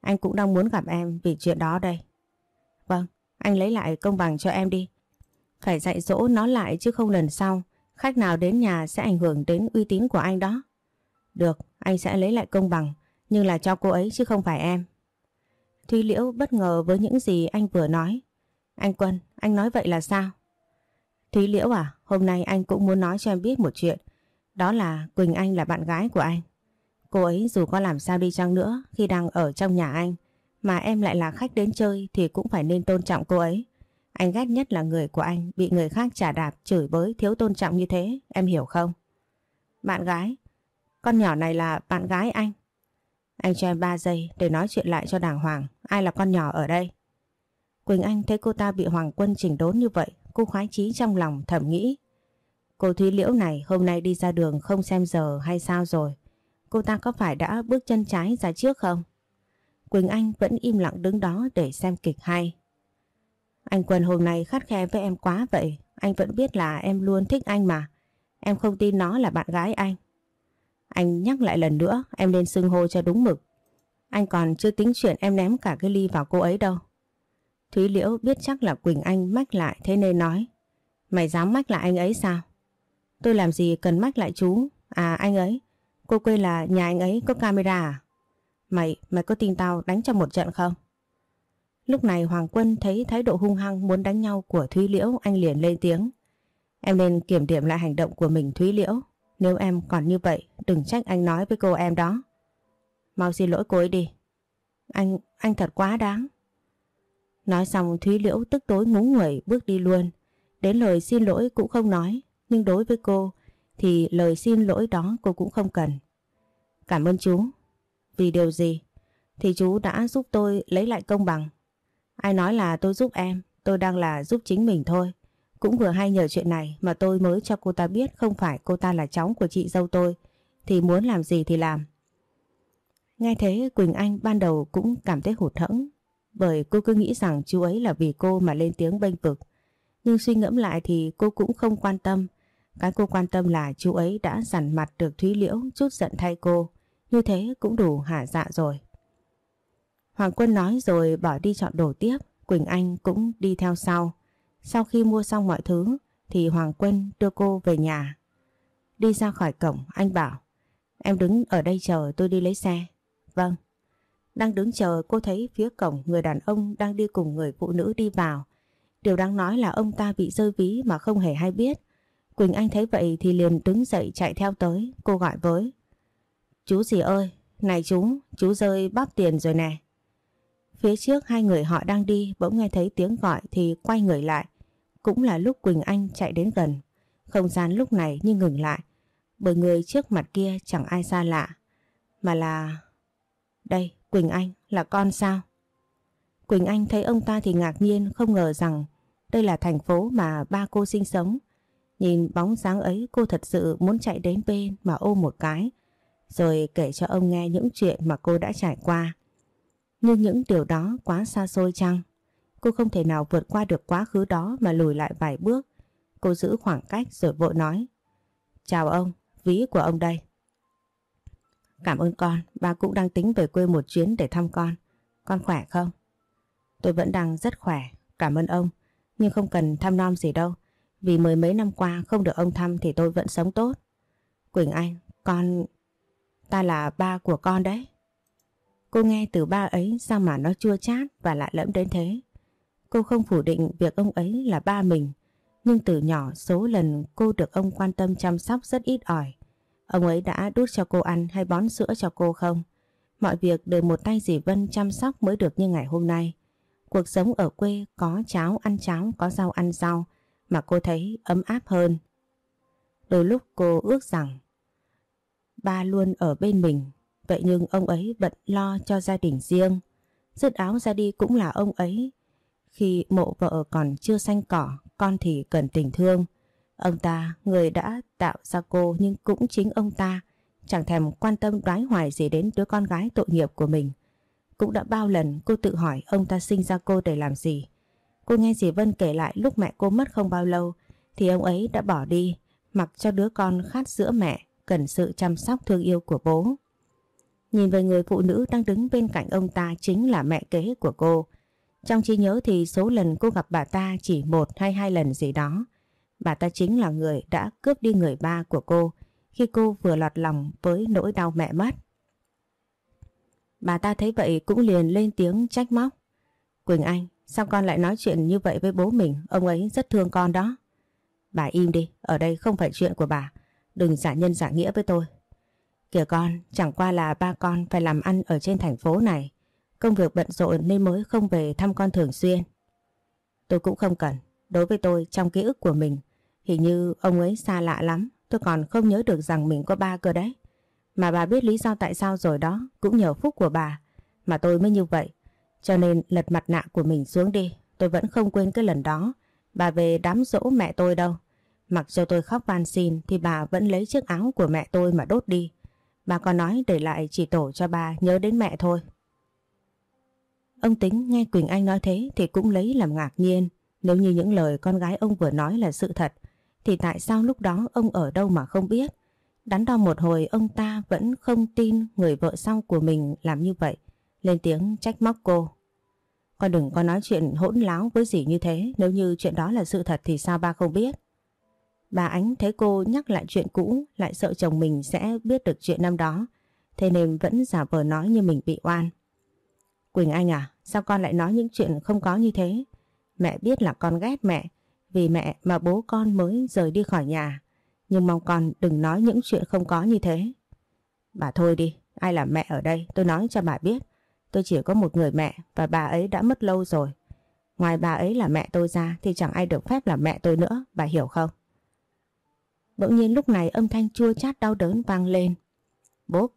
Anh cũng đang muốn gặp em vì chuyện đó đây. Vâng, anh lấy lại công bằng cho em đi. Phải dạy dỗ nó lại chứ không lần sau. Khách nào đến nhà sẽ ảnh hưởng đến uy tín của anh đó. Được, anh sẽ lấy lại công bằng. Nhưng là cho cô ấy chứ không phải em. Thúy Liễu bất ngờ với những gì anh vừa nói. Anh Quân, anh nói vậy là sao? Thúy Liễu à, hôm nay anh cũng muốn nói cho em biết một chuyện. Đó là Quỳnh Anh là bạn gái của anh. Cô ấy dù có làm sao đi chăng nữa khi đang ở trong nhà anh mà em lại là khách đến chơi thì cũng phải nên tôn trọng cô ấy. Anh ghét nhất là người của anh bị người khác trả đạp chửi bới thiếu tôn trọng như thế, em hiểu không? Bạn gái, con nhỏ này là bạn gái anh. Anh cho em 3 giây để nói chuyện lại cho đàng hoàng. Ai là con nhỏ ở đây? Quỳnh Anh thấy cô ta bị Hoàng Quân chỉnh đốn như vậy. Cô khoái chí trong lòng thầm nghĩ. Cô Thúy Liễu này hôm nay đi ra đường không xem giờ hay sao rồi? Cô ta có phải đã bước chân trái ra trước không? Quỳnh Anh vẫn im lặng đứng đó để xem kịch hay. Anh Quân hôm nay khắt khe với em quá vậy. Anh vẫn biết là em luôn thích anh mà. Em không tin nó là bạn gái anh. Anh nhắc lại lần nữa em nên xưng hô cho đúng mực. Anh còn chưa tính chuyện em ném cả cái ly vào cô ấy đâu. Thúy Liễu biết chắc là Quỳnh Anh mách lại thế nên nói. Mày dám mách lại anh ấy sao? Tôi làm gì cần mách lại chú? À anh ấy, cô quên là nhà anh ấy có camera à? Mày, mày có tin tao đánh cho một trận không? Lúc này Hoàng Quân thấy thái độ hung hăng muốn đánh nhau của Thúy Liễu anh liền lên tiếng. Em nên kiểm điểm lại hành động của mình Thúy Liễu. Nếu em còn như vậy đừng trách anh nói với cô em đó. Mau xin lỗi cô ấy đi. Anh, anh thật quá đáng. Nói xong Thúy Liễu tức tối ngúng người bước đi luôn. Đến lời xin lỗi cũng không nói. Nhưng đối với cô thì lời xin lỗi đó cô cũng không cần. Cảm ơn chú. Vì điều gì? Thì chú đã giúp tôi lấy lại công bằng. Ai nói là tôi giúp em, tôi đang là giúp chính mình thôi. Cũng vừa hay nhờ chuyện này mà tôi mới cho cô ta biết không phải cô ta là cháu của chị dâu tôi, thì muốn làm gì thì làm. Nghe thế Quỳnh Anh ban đầu cũng cảm thấy hụt hẫng bởi cô cứ nghĩ rằng chú ấy là vì cô mà lên tiếng bênh vực. Nhưng suy ngẫm lại thì cô cũng không quan tâm. Cái cô quan tâm là chú ấy đã dằn mặt được Thúy Liễu, chút giận thay cô. Như thế cũng đủ hả dạ rồi. Hoàng Quân nói rồi bỏ đi chọn đồ tiếp. Quỳnh Anh cũng đi theo sau. Sau khi mua xong mọi thứ, thì Hoàng Quân đưa cô về nhà. Đi ra khỏi cổng, anh bảo, Em đứng ở đây chờ tôi đi lấy xe. Vâng. Đang đứng chờ, cô thấy phía cổng người đàn ông đang đi cùng người phụ nữ đi vào. Điều đáng nói là ông ta bị rơi ví mà không hề hay biết. Quỳnh Anh thấy vậy thì liền đứng dậy chạy theo tới. Cô gọi với. Chú gì ơi, này chú, chú rơi bóp tiền rồi nè. Phía trước hai người họ đang đi bỗng nghe thấy tiếng gọi thì quay người lại. Cũng là lúc Quỳnh Anh chạy đến gần. Không gian lúc này như ngừng lại. Bởi người trước mặt kia chẳng ai xa lạ. Mà là... Đây, Quỳnh Anh, là con sao? Quỳnh Anh thấy ông ta thì ngạc nhiên không ngờ rằng đây là thành phố mà ba cô sinh sống. Nhìn bóng dáng ấy cô thật sự muốn chạy đến bên mà ôm một cái. Rồi kể cho ông nghe những chuyện mà cô đã trải qua. Nhưng những điều đó quá xa xôi chăng? Cô không thể nào vượt qua được quá khứ đó mà lùi lại vài bước. Cô giữ khoảng cách rồi vội nói. Chào ông, ví của ông đây. Cảm ơn con, ba cũng đang tính về quê một chuyến để thăm con. Con khỏe không? Tôi vẫn đang rất khỏe, cảm ơn ông. Nhưng không cần thăm nom gì đâu. Vì mười mấy năm qua không được ông thăm thì tôi vẫn sống tốt. Quỳnh Anh, con... Ta là ba của con đấy. Cô nghe từ ba ấy sao mà nó chua chát và lạ lẫm đến thế. Cô không phủ định việc ông ấy là ba mình. Nhưng từ nhỏ số lần cô được ông quan tâm chăm sóc rất ít ỏi. Ông ấy đã đút cho cô ăn hay bón sữa cho cô không? Mọi việc đều một tay dì Vân chăm sóc mới được như ngày hôm nay. Cuộc sống ở quê có cháo ăn cháo, có rau ăn rau mà cô thấy ấm áp hơn. Đôi lúc cô ước rằng ba luôn ở bên mình Vậy nhưng ông ấy bận lo cho gia đình riêng. Dứt áo ra đi cũng là ông ấy. Khi mộ vợ còn chưa xanh cỏ, con thì cần tình thương. Ông ta, người đã tạo ra cô nhưng cũng chính ông ta chẳng thèm quan tâm đoái hoài gì đến đứa con gái tội nghiệp của mình. Cũng đã bao lần cô tự hỏi ông ta sinh ra cô để làm gì. Cô nghe dì Vân kể lại lúc mẹ cô mất không bao lâu thì ông ấy đã bỏ đi mặc cho đứa con khát sữa mẹ cần sự chăm sóc thương yêu của bố. Nhìn về người phụ nữ đang đứng bên cạnh ông ta chính là mẹ kế của cô. Trong trí nhớ thì số lần cô gặp bà ta chỉ một hay hai lần gì đó. Bà ta chính là người đã cướp đi người ba của cô khi cô vừa lọt lòng với nỗi đau mẹ mất. Bà ta thấy vậy cũng liền lên tiếng trách móc. Quỳnh Anh, sao con lại nói chuyện như vậy với bố mình? Ông ấy rất thương con đó. Bà im đi, ở đây không phải chuyện của bà. Đừng giả nhân giả nghĩa với tôi. Kìa con, chẳng qua là ba con phải làm ăn ở trên thành phố này. Công việc bận rộn nên mới không về thăm con thường xuyên. Tôi cũng không cần. Đối với tôi, trong ký ức của mình, hình như ông ấy xa lạ lắm. Tôi còn không nhớ được rằng mình có ba cơ đấy. Mà bà biết lý do tại sao rồi đó, cũng nhờ phúc của bà. Mà tôi mới như vậy. Cho nên lật mặt nạ của mình xuống đi. Tôi vẫn không quên cái lần đó. Bà về đám dỗ mẹ tôi đâu. Mặc cho tôi khóc van xin thì bà vẫn lấy chiếc áo của mẹ tôi mà đốt đi. Bà còn nói để lại chỉ tổ cho bà nhớ đến mẹ thôi. Ông tính nghe Quỳnh Anh nói thế thì cũng lấy làm ngạc nhiên. Nếu như những lời con gái ông vừa nói là sự thật, thì tại sao lúc đó ông ở đâu mà không biết? Đắn đo một hồi ông ta vẫn không tin người vợ sau của mình làm như vậy. Lên tiếng trách móc cô. Con đừng có nói chuyện hỗn láo với gì như thế. Nếu như chuyện đó là sự thật thì sao ba không biết? Bà Ánh thấy cô nhắc lại chuyện cũ, lại sợ chồng mình sẽ biết được chuyện năm đó, thế nên vẫn giả vờ nói như mình bị oan. Quỳnh Anh à, sao con lại nói những chuyện không có như thế? Mẹ biết là con ghét mẹ, vì mẹ mà bố con mới rời đi khỏi nhà. Nhưng mong con đừng nói những chuyện không có như thế. Bà thôi đi, ai là mẹ ở đây, tôi nói cho bà biết. Tôi chỉ có một người mẹ và bà ấy đã mất lâu rồi. Ngoài bà ấy là mẹ tôi ra thì chẳng ai được phép là mẹ tôi nữa, bà hiểu không? Bỗng nhiên lúc này âm thanh chua chát đau đớn vang lên. Bốp!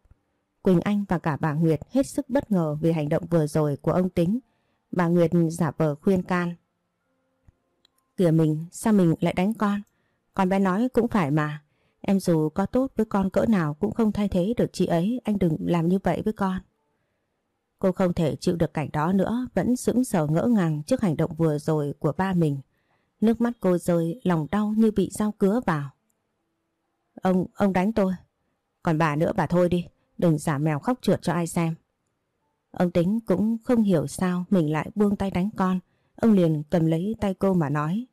Quỳnh Anh và cả bà Nguyệt hết sức bất ngờ vì hành động vừa rồi của ông Tính. Bà Nguyệt giả vờ khuyên can. Kìa mình, sao mình lại đánh con? Con bé nói cũng phải mà. Em dù có tốt với con cỡ nào cũng không thay thế được chị ấy. Anh đừng làm như vậy với con. Cô không thể chịu được cảnh đó nữa, vẫn sững sờ ngỡ ngàng trước hành động vừa rồi của ba mình. Nước mắt cô rơi, lòng đau như bị dao cứa vào. Ông, ông đánh tôi. Còn bà nữa bà thôi đi, đừng giả mèo khóc chuột cho ai xem. Ông tính cũng không hiểu sao mình lại buông tay đánh con. Ông liền cầm lấy tay cô mà nói.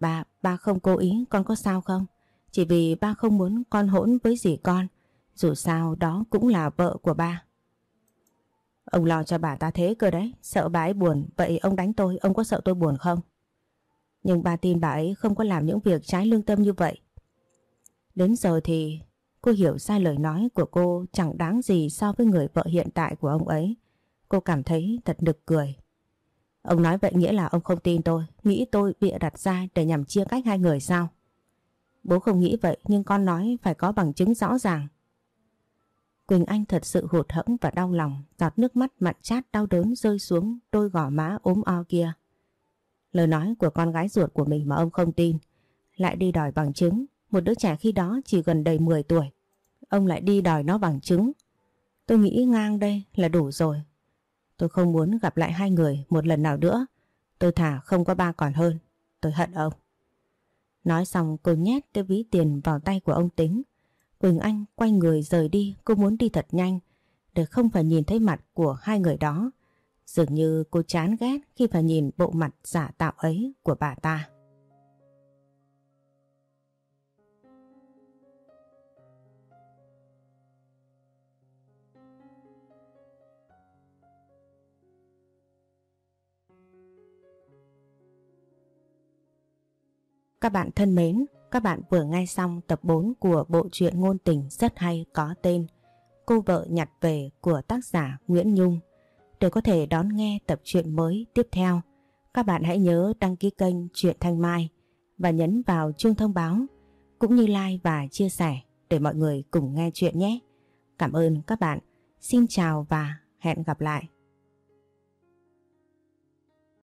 Bà, ba không cố ý, con có sao không? Chỉ vì ba không muốn con hỗn với gì con. Dù sao đó cũng là vợ của ba. Ông lo cho bà ta thế cơ đấy, sợ bà ấy buồn, vậy ông đánh tôi, ông có sợ tôi buồn không? Nhưng bà tin bà ấy không có làm những việc trái lương tâm như vậy. Đến giờ thì cô hiểu sai lời nói của cô chẳng đáng gì so với người vợ hiện tại của ông ấy. Cô cảm thấy thật nực cười. Ông nói vậy nghĩa là ông không tin tôi, nghĩ tôi bịa đặt ra để nhằm chia cách hai người sao? Bố không nghĩ vậy nhưng con nói phải có bằng chứng rõ ràng. Quỳnh Anh thật sự hụt hẫng và đau lòng, giọt nước mắt mặn chát đau đớn rơi xuống đôi gò má ốm o kia. Lời nói của con gái ruột của mình mà ông không tin, lại đi đòi bằng chứng, một đứa trẻ khi đó chỉ gần đầy 10 tuổi. Ông lại đi đòi nó bằng chứng. Tôi nghĩ ngang đây là đủ rồi. Tôi không muốn gặp lại hai người một lần nào nữa. Tôi thả không có ba còn hơn. Tôi hận ông. Nói xong cô nhét cái ví tiền vào tay của ông Tính. Quỳnh Anh quay người rời đi, cô muốn đi thật nhanh để không phải nhìn thấy mặt của hai người đó. Dường như cô chán ghét khi phải nhìn bộ mặt giả tạo ấy của bà ta. Các bạn thân mến, các bạn vừa nghe xong tập 4 của bộ truyện ngôn tình rất hay có tên Cô vợ nhặt về của tác giả Nguyễn Nhung. Để có thể đón nghe tập truyện mới tiếp theo, các bạn hãy nhớ đăng ký kênh Truyện Thanh Mai và nhấn vào chuông thông báo cũng như like và chia sẻ để mọi người cùng nghe chuyện nhé. Cảm ơn các bạn. Xin chào và hẹn gặp lại.